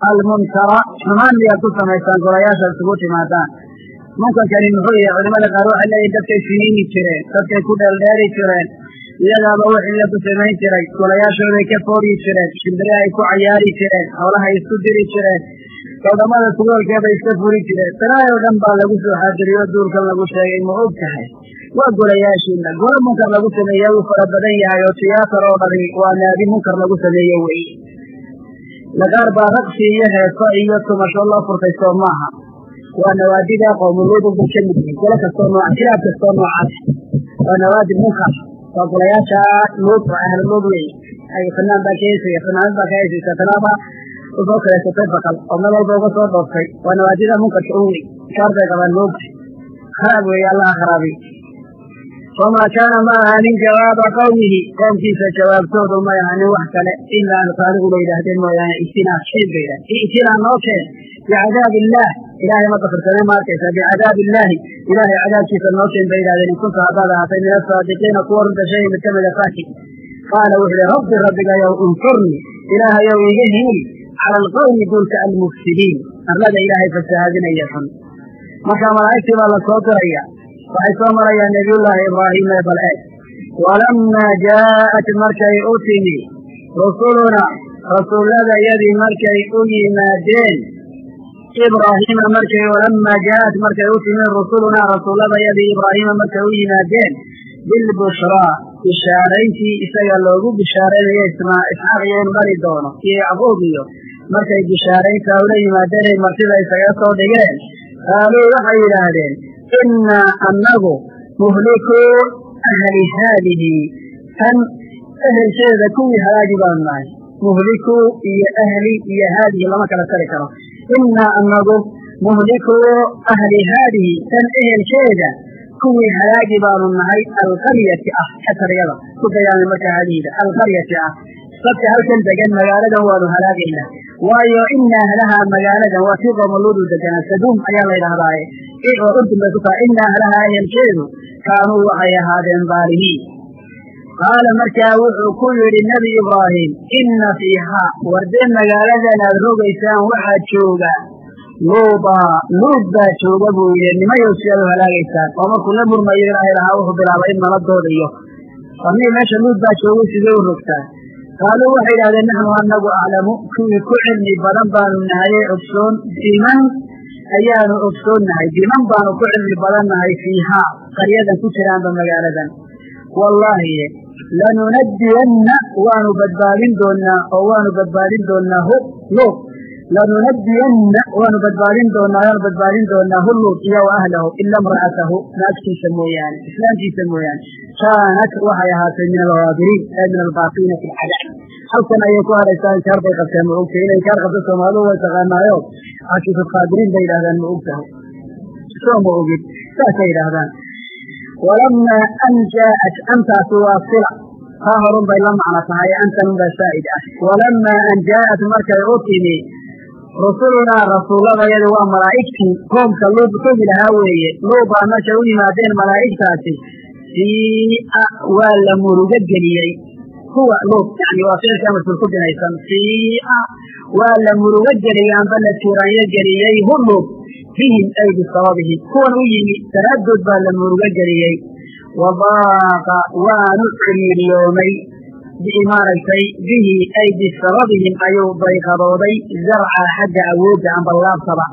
almunkara xumaan miyaad ku samaysaan golayaashaad isugu timaadaan munkarkani muxuu yahay culimada qaar waxay leeyihiin dadkay finiini jireen dadkay ku dheeldheeri jireen iyagaaba wixii laku samayn jiray golayaashooday ka fooryi jireen shimbiri ay ku cayaari jireen howlahay isku diri jireen gowdhamada sugoolkeebay iska furi jireen. Danaay oo dhan baa lagu soo xaadiriyo duulkan lagu sheegay ma og tahay. Waa golayaashiina gola munkar lagu sameeye wuu fara badan yahay oo tiyaatar oo dhani waa naadi munkar lagu sameeye wey. Lagaar baa raqsi iyo heeso iyo tumasho loo furtay soo maaha. Waa nawaadida qowmuluudu bay ka mid yihiin golo kastoo nooca kilaab kastoo noocaas waa nawaadi munkar. Waa golayaasha luud oo ahlu luud wey. Ay fanaan baa ka heesaya fanaanad baa ka heesaysa tanaaba u soo kaleesatay bakal oo meel walba uga soo dhooftay waa nawaadida munkarka u wey qabaan moogta kharaab weeye allaha kharaabi. Wamaa kaana ma ahanin jawaaba qawmihi. Qoomkiisa jawaabtoodu may ahanin wax kale. Ilaa an bay yidhaahdeen mooyaane itinaa shayd bay yidhahdeen. Itinaa noo keen. Bicadaab illaah ilaahay ma dafirsanay ma arkaysaa bicadaab illaahi ilaahay cadaabkiisa noo keen bay yidhahdeen in kunta haddaad ahaatay min asaadiqiina kuwa runta sheegay mid kamida faaki qaala wuxuu yihi rabbi rabbigayow unsurnii ilaahayow iga hiili cala alqawmi duulka almufsidiin arlada ilaahay fasahaadinaya xun marka malaa'igtii baa la soo diraya waxay soo marayaan nebiyullaahi ibraahim ee bal eeg walammaa jaa'at markay u timi rusuluna rasuulladayadii markay u yimaadeen ibraahiima markay walammaa jaa'at markay u timi rusulunaa rasuulladayadii ibraahiima markay u yimaadeen bilbushraa bishaarayntii isaga loogu bishaaraynayo isxaaq iyo inu dhali doono iyo yacquub iyo markay bishaarayntaa ula yimaadeenay martida isaga soo dhigeen qaaluu waxay yidhaahdeen innaa annagu muhlikuu ahli haadihi. Tan ehelkeeda kuwii halaagi baanu nahay muhlikuu iyo ahli iyo haadihi lama kala tari karo. Innaa annagu muhlikuu ahli haadihi tan ehelkeeda kuwii halaagi baanu nahay alqaryati ah kasriyada ku dayaamay markaa hadiida alqaryati ah. Dadka halkan degan magaaladan waanu halaagaynaa waayo ina ahlaha magaaladan waa kii qoomaluudu deganaa saduum ayaa la ydhahdaaye oo urdun bay ku tahay ina ahlaha ehelkeedu kaanuu waxay ahaadeen dhaalimiin qaala markaa wuxuu ku yidhi nebi ibraahim inna fiihaa wardee magaaladan aad rogaysaan waxaa jooga. Luudaa luud baa jooga buu yidhi nimayow si aad u halaagaysaan. Oo markuu la murmayo ilaahay lahaa wuxuu bilaabay in naladooda iyo. Farnii meesha luud baa joogay sidee u rogtaa qaaluu waxay yidhahdeen naxnu anagu aclamu kuwii ku cilmi badan baanu nahaye ogsoon biman ayaanu ogsoon nahay biman baanu ku cilmi badan nahay fiihaa qaryadan ku jiraanba magaaladan wallaahi lanunadiyanna waanu badbaadin doonaa oo waanu badbaadin doonaa hu luud lanunadiyanna waanu badbaadin doonaa waanu badbaadin doonaa hu luud iyo wa ahlahu ila imra'atahu naagtiisa mooyaane islaamkiisa mooyaane kaanat waxay ahaatay min alhaabiriin ee min albaaqiina fi lcadaab halkan ayay ku hadhaysaa inkaar bay qabteen ma ogtahay inay inkaar qabto soomaalidu way taqaanaayo cakiifulqaadiriin bay yidhahdaan ma soo ma ogid saasay yidhaahdaan walamaa an jaa'at antaasi waa sila taa horun bay la macno tahay antanun baa saa'id ah walamaa an jaa'at markay u timi rusulunaa rasuulladayadu waa malaa'igtii qoomka luud kogi lahaa weeye luubaa markay u yimaadeen malaa'igtaasi fiia waa la murugo geliyey huwa luud yani waa ficilkaa mas'uul ku binaysan siia waa la murugo geliyey amba la tuuraanyo geliyey. Hu luud bihim ay bisababihim kuwan u yimi daraaddood baa la murugo geliyey wadaaqa waanu ciriiriyoomay maaragtay bihi ay bisababihim ayuu bayqadooday zarca xagga awoodda amba laabtaba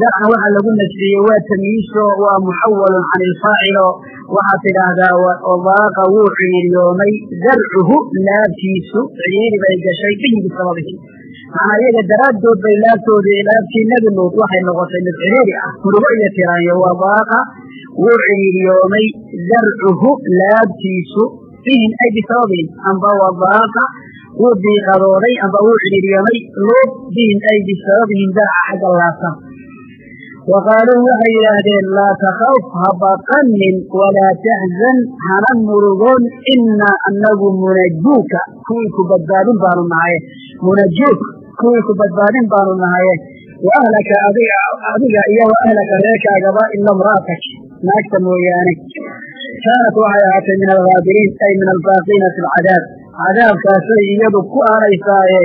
zarcan waxaa lagu nasbiyey waa tamyiiso waa muxawalun can ilfaacilo waxaad tidhaahdaa wadaaqa wuu ciriiriyoomay zarcuhu laabtiisu. Ciriiri bay gashay bihi bisababihim macnaa iyaga daraaddood bay laabtoodii laabtii nebi waxay noqotay mid ciriiri ah. Murugo iyo tiraanyo wadaaqa wuu ciriiriyoomay zarcuhu laabtiisu. Bihim ay bisababihim amba wadaaqa wuu diiqadooday amba wuu ciriiriyoomay luud bihim ay bisababihim zarca xagga laabtan wa qaaluu waxay yidhaahdeen laa takaf ha baqanin walaa taxzan hana murugoon inaa anagu munajuuka kuwii ku badbaadin baanu nahaye munajuuk kuwii ku badbaadin baanu nahaye wa ahlaka adiga iyo wa reerkaagaba ila mra'atak naagta mooyaane kaanat waxay ahaatay min alhaabiriin ay min albaaqiina fi lcadaab cadaabkaasay iyadu ku aanaysaaye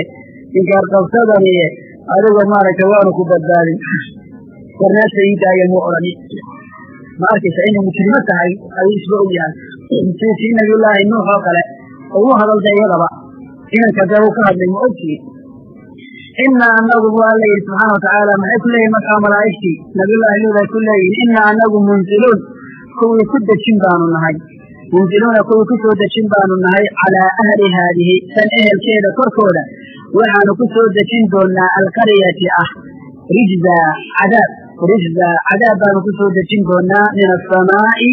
inkaarqabsadaniye adigo maaragtay waanu ku badbaadin warnaagta ii daaya muu odhani ma arkaysa inay muslimo tahay ayuu isba og yahay sida kii nabiyullaahi nuux oo kale ugu hadalda iyadaba inanka dee uu ka hadlay ma ogtii inaa anagu bu alla yidhi subxaana watacaala maxay ku leeyihiin markaa malaa'igtii? Nabiyullaahi luud ay ku leeyihiin inaa anagu munziluun kuwii ku dejin baanu nahay. Munziluuna kuwii ku dejin baanu nahay calaa ahli haadihi tan ehelkeeda korkooda. Waxaanu ku soo dejin doonaa alqaryati ah rijza cadaab rijza cadaab baanu ku soo dejin doonaa min asamaa'i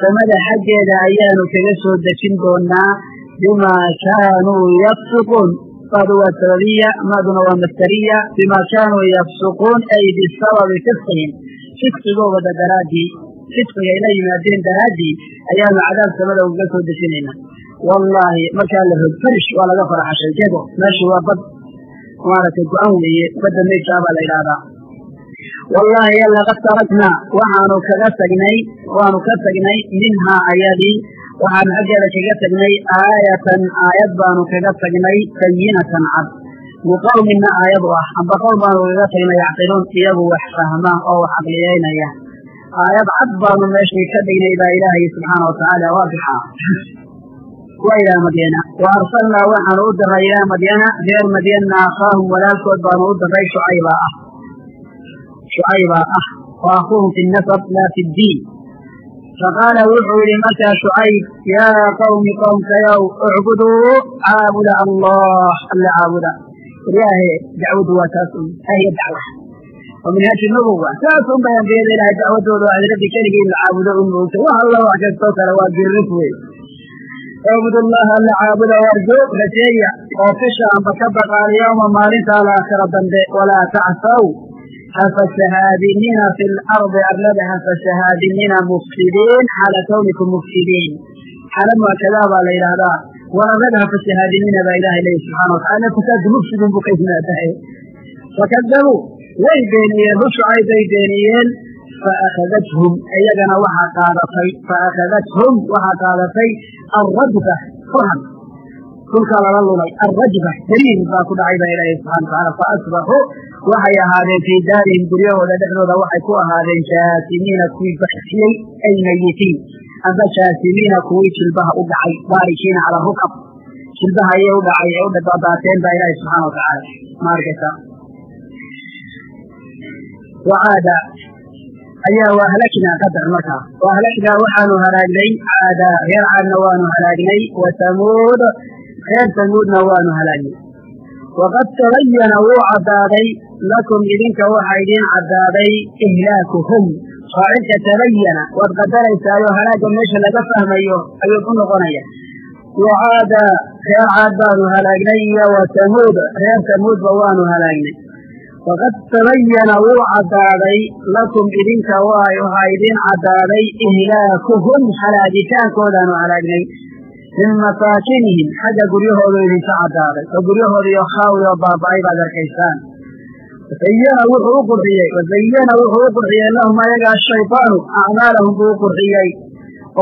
samada xaggeeda ayaanu kaga soo dejin doonaa bimaa kaanuu yafsuquun. Badu waa sababiya maaduna waa masdariya bimaa kaanuu yafsuquun ay bisababi fisqihim. Fisqigooda daraaddii fisqigay la yimaadeen daraaddii ayaanu cadaab samada ugaga soo dejinaynaa wallaahi markaa la rog farish waa laga faraxashay jego meeshu waa bad. Maaragtay go-an weeye badda meydkaa baa la yidhaahdaa wallaahi laqad taraknaa waxaanu kaga tagnay waanu ka tagnay minhaa ayadii waxaanu xaggeeda kaga tagnay aayatan. Aayad baanu kaga tagnay bayinatan cad. Liqowmina aayad ah. Amba qowl baanu kaga tagnay yacqiluun iyagu wax fahma oo wax caqliyeynaya aayad cad baanu meeshii ka dhignay baa ilaahay subxaana watacaala waadixa waa ilaa madyana wa arsalnaa waxaanu u diray ilaa madyana reer madyanna akhaahum walaalkood baanu u diray shucayba. ah shucaybaa ah wa akhuuhum fi nasab laa fi ddiin faqaala wuxuu yihi markaa shucayb yaa qawmi qowmkayow ucbuduu caabuda allah alla caabuda ilaahe dacwaddu waa taas un ahiya dacwa wa minhaaji nubuwa saas un bay ambiyada ilahay dacwadooda waa rabbi keligii in la caabudo un moogta wax alla wax kastoo kale waa birrif wey ucbudullaha alla caabuda warjo rajeeya oo fisha amba ka baqaal yowma maalinta alaakhira dambe walaa tacsaw hafasahaadinina fi lardi arlada hafasahaadinina mufsidiin xaala kawnikum mufsidiin xaala muakadaa baa la yidhaahdaa war arlada hafasahaadinina baa ilahay leeyahy subxana watacala fasaadku mufsidin buu ka yimaadahay fakadabuu way beeniyeen rushucay bay beeniyeen faakadathum iyagana waxaa qaadatay faakadathum waxaa qaadatay alrajba furhan dhulkaa lala lulay alrajba daliil baa ku dhacay baa ilaahay subxana watacaala faasbaxuu waxay ahaadeen fii daarihim guryahooda dhexdooda waxay ku ahaadeen jaasimiina kuwii baxsiyey ay mayitiin amba jaasimiina kuwii jilbaha u dhacay baarikiina cala rukab. Jilbaha ayay u dhacay ee u dhadadaateen baa ilaahay subxaana watacaala ma arkaysa? Wacaada ayaa waa halaknaa qadar markaa wa halaknaa waxaanu halaagnay caada reer caadna waanu halaagnay wa tamuud reer tamuudna waanu halaagnay. Waqad tabayana wuu caddaaday lakum idinka waxaa idiin caddaaday ihlaakuhum faacilka tabayana waad qadaraysaayoo halaagga meesha laga fahmayo ayuu u noqonaya wa caada reer caad baanu halaagnay iyo wa tamuud reer tamuudba waanu halaagnay waqad tabayana wuu caddaaday lakum idinka waxaa idiin caddaaday ihlaakuhum halaagitaankoodaanu halaagnay min masaakinihim xagga guryahoodu idinka caddaaday oo guryahoodiyo khaawi oo baaba'ay baad arkaysaan wasayana wuxuu u qurxiyey. Wasayana wuxuu u qurxiyey lahum ayaga ashayطaanu acmaalahum buu u qurxiyey.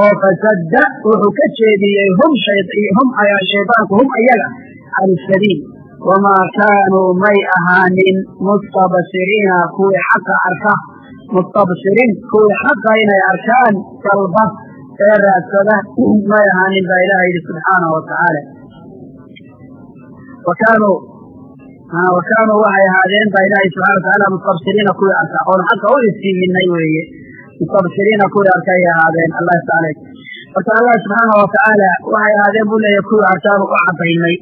Oo fasadda wuxuu ka jeediyey hum hum shaydaanku hum ayaga can sabiil wamaa kaanuu may ahaanin mustabsiriina kuwii xaqa arka. Mustabsiriin kuwii xaqa inay arkaan dalba ee raadsada may ahaanin baa ilaha yidhi subxaanahu watacaala kaanuu wa kaanuu waxay ahaadeen baa ilaahay subxana watacaala mustabsiriina kuwii arka oon xaqa u iftiiminay weeye. Mustabsiriina kuwii arka ay ahaadeen. Allah istaaley marka allah subxaana watacaala waxay ahaadeen buu leeyahy kuwii arkaanu u cadaynay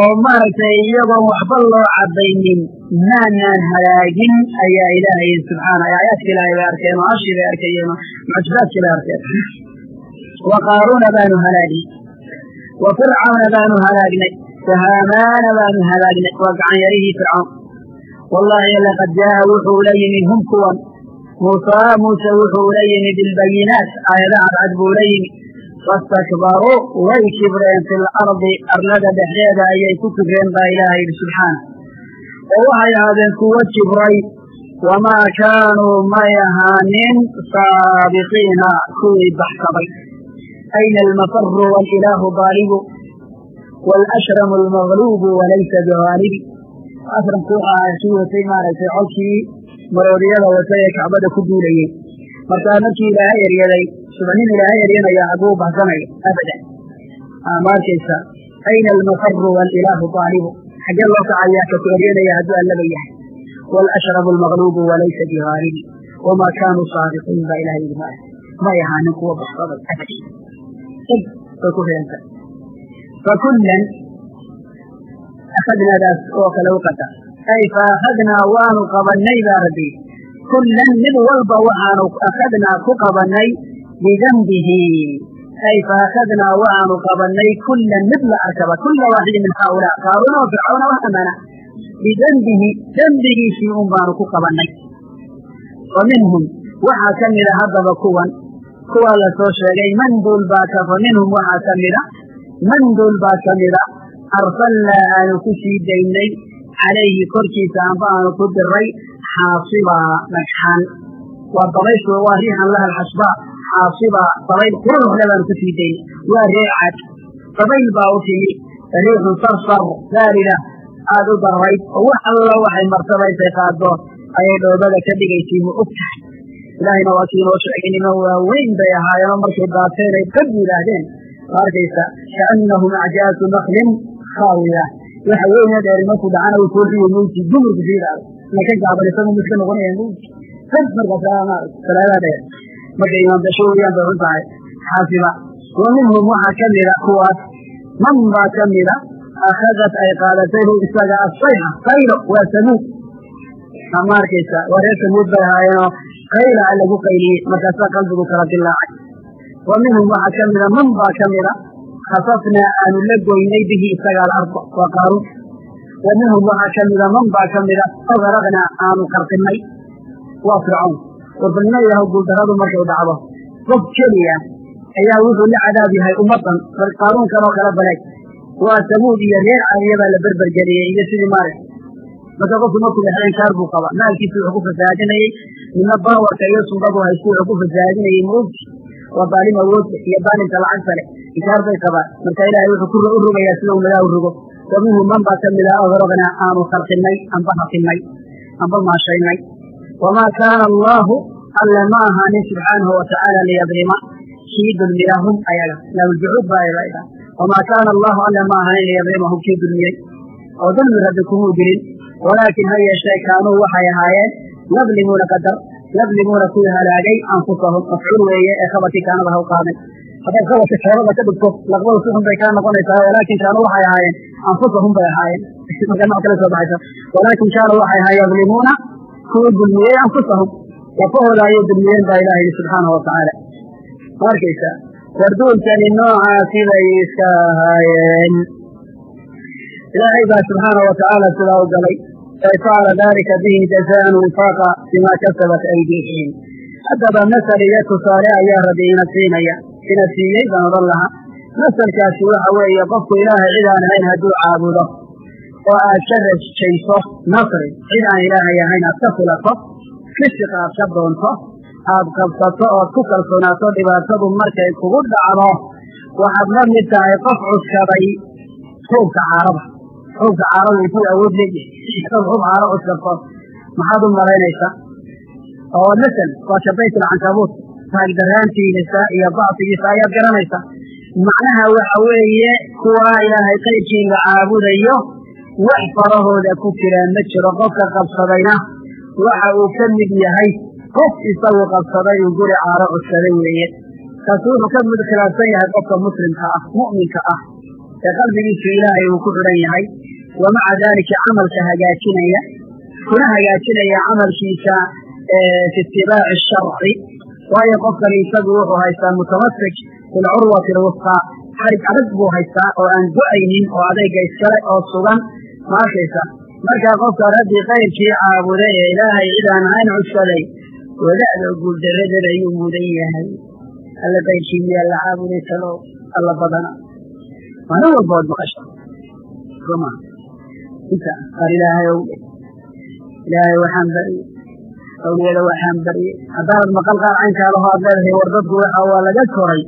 oo maaragtay iyagoon waxba loo cadaynin maanaan halaagin ayaa ilaahay subxaana aayaadka ilaahay bay arkeen oo ashii bay arkayeen oo mucjizaadkii bay arkeen. Wa qaaruuna baanu halaagnay wa fircauna baanu halaagnay wa haamaana baanu halaagnay waa gacan yarihii fircawn wallaahi laqad jaa wuxuu ula yimi hum kuwan muusaa muuse wuxuu ula yimi bilbayinaat aayadaha cadcad buu ula yimi wastakbaruu way kibreen fi lardi arlada dhexdeeda ayay ku kibreen baa ilaaha yidhi subxaana oo waxay ahaadeen kuwo kibray wamaa kaanuu may ahaanin saabiqiina kuwii baxsaday ayna almafaru walilaahu daalibu waalashramu almagluubu walaysa bihaalibi ashramku ahaa kii watay maaragtay colkii maroodiyada watay ee kacbada ku duulayey markaa markii ilaahay eryaday subanin ilaahay eryanaya hadduu baxsanayo abadan ma ayna almafaru walilaahu daalibu xaggee loo kacayaa ka eryanaya hadduu allaba yahay waalashrabu almagluubu walaysa bihaalibi wamaa kaanuu saabiqiin baa ilahay yidhi ma ahaanin kuwa baxsaday abadan bay ku reenta fakullan akhadnaadaas oo kale u qata ay faakhadnaa waanu qabannay baa rabbi kullan mid walba waxaanu akhadnaa ku qabannay bidanbihi ay faakhadnaa waxaanu qabannay kullan mid la arkaba kulla waaxidin min haaulaa qaaruuna wa fircawna wa hamana bidanbihi dembigiisii un baanu ku qabannay wa minhum waxaa ka mida haddaba kuwan man duul baa ka mida arsalnaa aanu ku sii daynay calayhi korkiisa amba aanu ku diray xaasibaa dhagxaan waa dabayshu waa riixan laha alxasbaa xaasibaa dabayl quruxle baanu ku sii daynay waa reecad dabayl baa u timi riixun sarsar gaarida aada u darayd oo wax alla waxay martabaysay qaado ayay dhoobada ka dhigaysay ma og tahay ilaahayna waa kii inoo sheegay nimo waaweyn bay ahaayeenoo markay daateen ay qad yidhaahdeen waa arkaysa kaannahum acjaazu naklin khaawiya waxa weyne dheer markuu dhacana uu sooxiyo mawti dumarku si yidhaahdo laka gaaban isagu mid noqonaya mawti qad markaas salaadaa dheer. Markay imaamdasho weyaan bay xun tahay xaasiba wa waxaa ka mida kuwaas man baa ka mida akhadat ay qaadatay hu isaga asayxa qaylo waa samuud. Ma arkaysa waa reer samuud bay ahaayeenoo qayla a lagu qayliyey markaasaa qalbigu kala dilaacay wa minhum waxaa ka mida man baa ka mida khasafnaa aanu la goynay bihi isaga alarda waa qaaruun. Wa minhum waxaa ka mida man baa ka mida fagaraqnaa aanu qarqinay waa fircawn warbalnimo ilaah guuldaradu markay dhacdo qof keliya ayaa wuxuu la cadaab yahay ummadan bal qaaruunkanoo kala baleeg. Waa samuud iyo reer caadiyabaa la berbergeliyey iyo sidii maarag marka qofku markuu inkaar buu qaba maalkiisi wuxuu ku fasaadinayey midna baawarka iyo suldadu haystu wuxuu ku fasaadinayey maogti waa daalim awoodta iyo daalimka lacagta leh inkaar bay marka ilaahay wuxuu u rogayaa sida umadaa u rogo man baa ka mida agraqnaa aanu qarqinay amba hafinay amba maashaynay wamaa kaana allaahu alle ma ahaanin subxaanahu watacaala liyadlima kii dulmiyahum ayaga laamuljucuud baa ayda wamaa kaana allahu alle ma ahaanin liyadlimahum kii dulmiyey oo dulmi rabbi kumuu dilin walaakin ha yeeshee kaanuu waxay ahaayeen yadlimuuna qadar yadlimuuna kuwii halaagay anfusahum mafcuul weeye ee khabarkii kaanada ha qaaday haddaad khabarka keebada ka dhigto laqbada si xun bay kaa noqonaysaa walaakin kaanuu waxay ahaayeen anfusahum bay ahaayeen. Marka nooc kale soo baxaysa. Walaakin kaanuu waxay ahaayeen yadlimuuna kuwii dulmiyey anfusahum lafahooda ayay dulmiyeen baa ilaha yidhi subxaanahu watacaala ma warduulkani noocaasi bay iska ahaayeen. Ilaahay baa subxaana watacaala sidaa u galay ay facala dalika bihi jazaan wifaaqa bima kasabat aydiihim haddaba masal iyo tusaale ayaa rabbi ina siinaya ina siiyey baan odhan lahaa masalkaasi waxa weeye qofku ilaahay cid aan ahayn hadduu caabudo oo aad ka rajayso nasri cid aan ilaahay ahayn aad ka filato risiq aad ka doonto aad qabsato ood ku kalsoonaato dhibaatadu markay kugu dhacdo waxaad la mid tahay qof cuskaday xuubka caarada xuubka caarada intuu awood leeyahay. Xuub caaro cuskato maxaad u malaynaysaa oo masel waa shabayt alcankabuut taagdaraantiisa iyo dacfigiisa ayaad garanaysaa? Macnaha waxa weeye kuwa ilaahay qayrkii caabudayo wax farahooda ku jiraan ma jiro. Qofka qabsadayna waxa uu ka mid yahay qof isagu qabsaday uu guri caaro cuskaday weeye. Kaasi wuxuu ka mid khilaafsan yahay qofka muslimka ah mu'minka ah ee qalbigiisu ilaahay uu ku xidhan yahay wa maca daalika camalka hagaajinaya kuna hagaajinaya camalkiisa fi itibaaci sharci waayo qofkani isagu wuxuu haystaa mutamasik bilcurwati alwusqa xarig adag buu haystaa oo aan go'aynin oo adayga iskale oo sugan ma arkaysa markaa qofka rabbii kayrkii caabuday ee ilaahay cid aan ahayn cuskaday wadaada guuldarradan ayuu mudan yahay alla kayrkii miyaa la caabuday alla badana maalin walba ood maqasha soma inta qaar ilaahay ow ilaahay waxaan barye awliyada waxaan barye haddaanad maqal qaar caynkaalaho aad leedahay war dadku waxa waa laga koray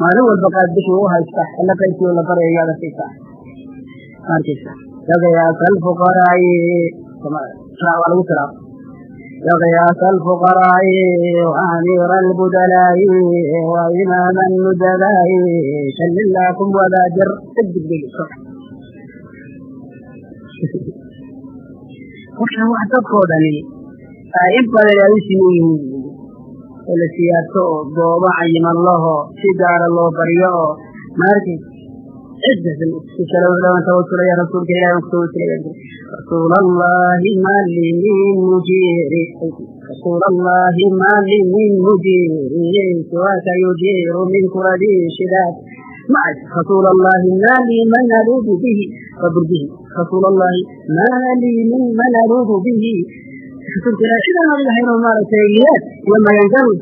maalin walba qaad bishii u haysta alla kayrkii la barya yaada siisaa arkaysa يغياث الفقراء waa lagu tiraa يغياث الفقراء وأمير البدلاء وإمام الندلاء شل لكم وذاجر waxaan wax dadkoodani in badan ay u siman yihiin oo la siyaaso oo goobo cayiman laho si gaara loo baryo oo allahi mali min allahi mali min kuradi معك رسول الله ما لي من ألوذ به فبرده رسول الله ما لي من من ألوذ به رسولك لا إذا ما الله يرى ما رسائليات وما ينزل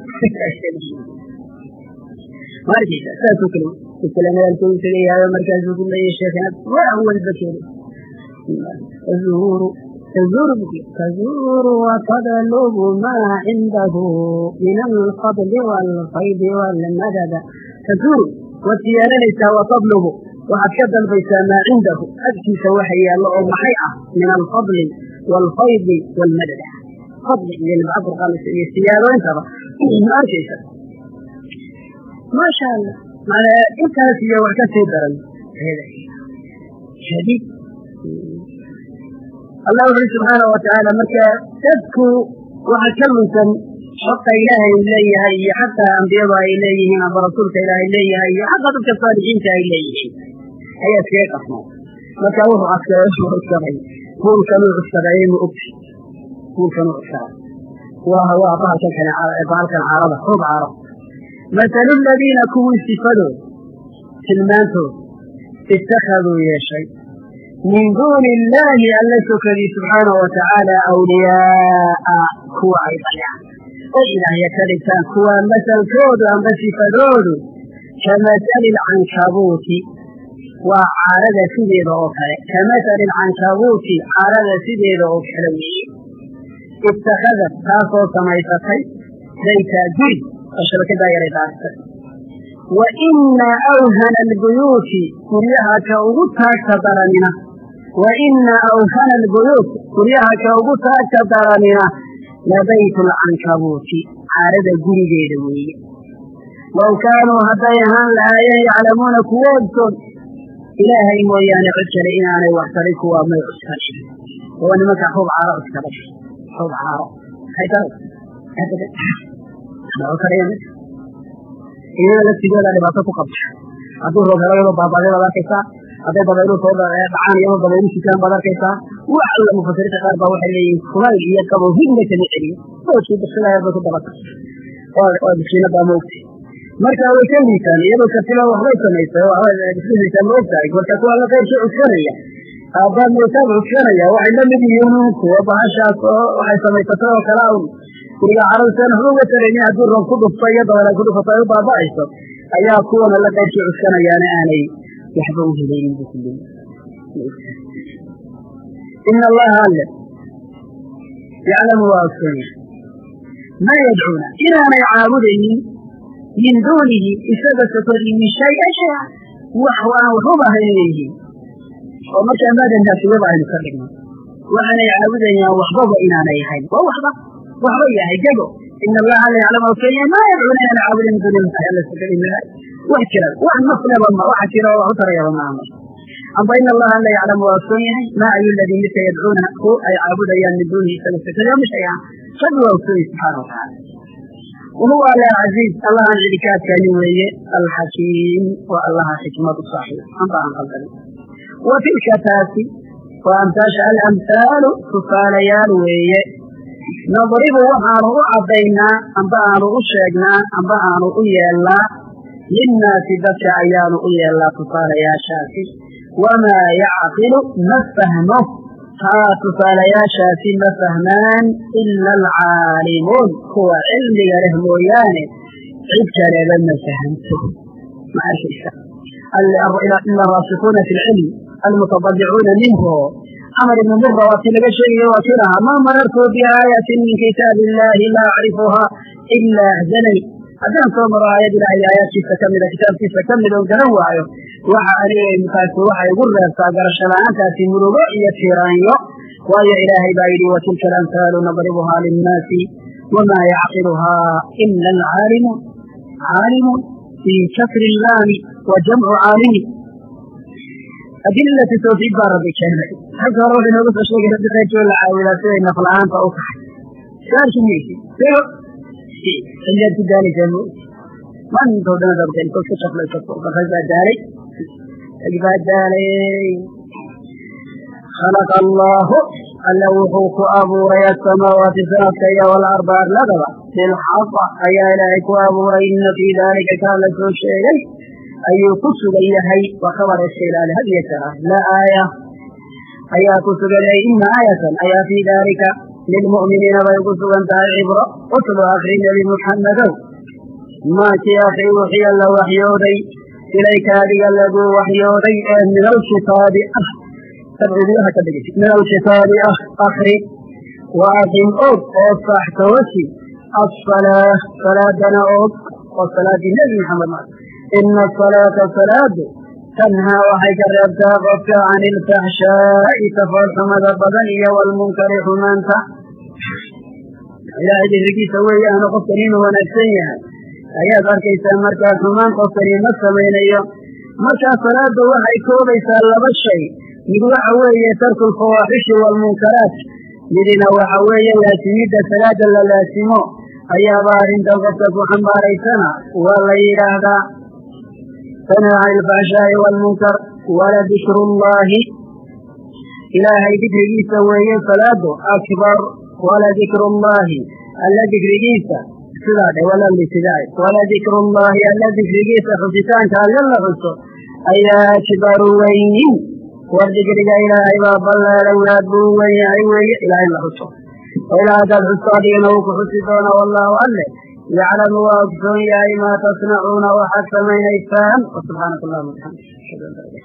ما رجيت أساسك الكلام يلتون سليها ومركز كل شيخ وأول بكير الزهور تزور تزور وتطلب ما عنده من الفضل والخير والمدد تزور waad siyaadhanaysaa watadlubu waxaad ka dalbaysaa maa cindahu. Agtiisa waxa yaallo oo maxay ah min alfadli waalfaydi waalmadad fadli iyo nimco burqaamaysa iyo siyaadooyntaba ma arkaysa? Maasha allah mana intaas iyo wax ka sii daran. Shadiid allah wuxuuli subxaana wa tacaala marka dadku waxa ka lunsan xaqa ilaahay leeyahay iyo xaqa ambiyadu ay leeyihiin amba rasuulka ilaahay leeyahay iyo xaqa dadka saalixiinta ay leeyihiin. Ayaa iskaga qasnaa marka wuxuu adkeeyo cudsaday kuulkanuu cudsaday ma ogti kuulkanuu cudsaday waa waa bahalkan kale bahalkan caarada xuub caaro. Masalu ladiina kuwii sifadood tilmaantood ittakhaduu yeeshay. Min duuni illaahi alla sokadii subxaanahu watacaala awliyaaa kuwa ay dayaan oo ilaahya ka dhigtaan masalkoodu amba sifadoodu ka masali lcankabuuti waa caarada sideeda oo kale ka masali lcankabuuti caarada sideeda oo kale weeye ittakhadad taasoo samaysatay daytaa guri oo shabakadaa yaray daartay wa ina awhana albuyuuti guryaha ka ugu taagta daranina wa ina awhana albuyuut guryaha ka ugu taagta daranina labaytu lcankabuuti caarada gurigeeda weeye low kaanuu hadday ahaan lahaayeen yaclamuuna kuwo ogsoon ilaahay mooyaane cod inaanay waxtarin kuwa may cuskay oo nimanka xuub caaro cuskaday xuub caaro iyada laftigooda dhibaato ku qabta hadduu roob baad arkaysaa hadday dabaylu soo dhacaan iyadoo dabaylu sitaan baad arkaysaa wax alla mufasiriinta qaar baa waxay leeyihiin kulayl iyo qabow hidna kama celiyo boodkii bixilayaa bay ku dabata waa biskiinada ma ogti marka way ka liitaan iyadoo katila waxbay samaysay waxbay bisbihaysaa ma ogtahay marka kuwa alla qayrkii cuskanaya aabbaad mootaad cuskanaya waxay la yihiin kuwa bahashaas oo waxay samaysatay oo kala un guriga carada saan waxba uga taraynin haddii roob ku dhufto iyo dabeela ku dhufato ay u baaba'ayso ayaa kuwan alla qayrkii cuskanayaana aanay waxba u helaynin bu kuleeyi ina allaha alle yaclamu waa ogsoon yahay maa yadcuuna inaanay caabudaynin min duunihi isaga sokodii min shay-an shay-a wax aan waxuba ahayn inay yihiin oo markaa maadantaasiyaba aynu ka dhigno waxaanay caabudayaan waxbaba inaanay ahayn waa waxba waxba yahay gego ina allaha la yaclamu ogsoonyahay maa yadcuuna inaana caabudin min duuni ilahi alla sokodi ilahay wax jira wax nafleba ma waxa jira oo wax u tarayaba amba ina allaha la yaclamu waa ogsoon yahay maa ayu ladii midka yadcuuna ku ay caabudayaan min duunihi isaga sokodi ma shay rabbi waa ogsoon subxaana watacaala wahuwa alla alcaziiz allahan cidi ka adkaanin weeye alxakiim waa allaha xikmad u saaxiib amba aan qaldanin wa tilka taasi waa amtaasha alamhaalu tusaalayaal weeye nadribu waxaanu u caddaynaa amba aanu u sheegnaa amba aanu u yeelnaa linnaasi dadka ayaanu u yeelnaa tusaalayaashaasi wamaa yacqilu ma fahmo haa tusaalayaashaasi ma fahmaan ila alcaalimuun kuwa cilmiga leh mooyaane cid kaleba ma fahamto ma arkaysa ila raasikuuna fi lcilmi almutadalicuuna minhu camar ibni mura waa kii laga sheegayo waa kii lahaa maa marartu biaayatin min kitaabi illahi laa acrifuha ila ahzanani haddaan soo maro aayad ilaahay aayaadkiisa kamida kitaabkiisa ka mid oo garan waayo waxa aniga imkaasi waxay igu reebtaa garasho la'aantaasi murugo iyo tiiraanyo. Waayo ilaahay baa yidhi watilka alamhaalu nadribuhaa linnaasi wamaa yacqiluhaa ila alcaalimuun. Caalimun fii kasri laami wa jamcu caalimi. Adilati tawxiid baa rabbi keenay. Xagga hore wuxuu inoogu soo sheegay rabbi qaybtoo la caawidaa siday nafla-aanta u tahay xiliyaad ku daalaysaa mo maantoo dhan rabta intood ka shaqlaysa rag baa daalay rag baa daalay khalaqa allaahu alla wuxuu ku abuuray asamaawaati sanadka iyo walarda arladaba bilxaqa ayaa ilaahay ku abuuray ina fii daalika kaa la soo sheegay ayuu ku sugan yahay waa kabar had iyo jeer ah la aaya ayaa ku sugan ina aayatan ayaa fii daalika lilmu'miniina bay ku sugan tahay cibro utlu akri nebi muxammedow maakii akri uxiya la waxyooday ilayka adiga lagu waxyooday ee min alkitaabi ah tabcidiyaha ka dhigis min alkitaabi ah akri wa aqim og oo sax toosi asalaa salaadana og oo salaadii nebi maxamed ma ina asalaata salaadu tanhaa waxay ka reebtaa qofka can ilfaxshaa'i tafoolxumada badan iyo walmunkari xumaanta ilaahay dikrigiisa weeyaanu qofkan inuu wanaagsan yahay. Ayaad arkaysaa markaa xumaan qofkani ma samaynayo. Markaa salaada waxay koobaysaa laba shay. Mid waxa weeye tarku lfawaaxishi waalmunkaraat midina waxa weeye laasimidda salaada la laasimo. Ayaaba arrintan qofka ku xambaaraysana waa la yidhaahdaa. Tanhaa can ilfaxshaa'i waalmunkar wala dikru llahi ilaahay dikrigiisa weeye salaadu akbar wala dikru llahi alla dikrigiisa sidaa dhe wala litidaay wala dikru llahi alla dikrigiisa xusitaanka alle la xuso ayaa akbaru weynin war dikriga ilaahay baa balleeday waad buu wen yahay weeye ilahay la xuso oo ilaa haddaad xusto adigana uu ku xusi doona wallahu alle yaclamu waa ogsoon yahay maa tasnacuuna waxaad samaynaysaan subxaanaka allahuma bixamdik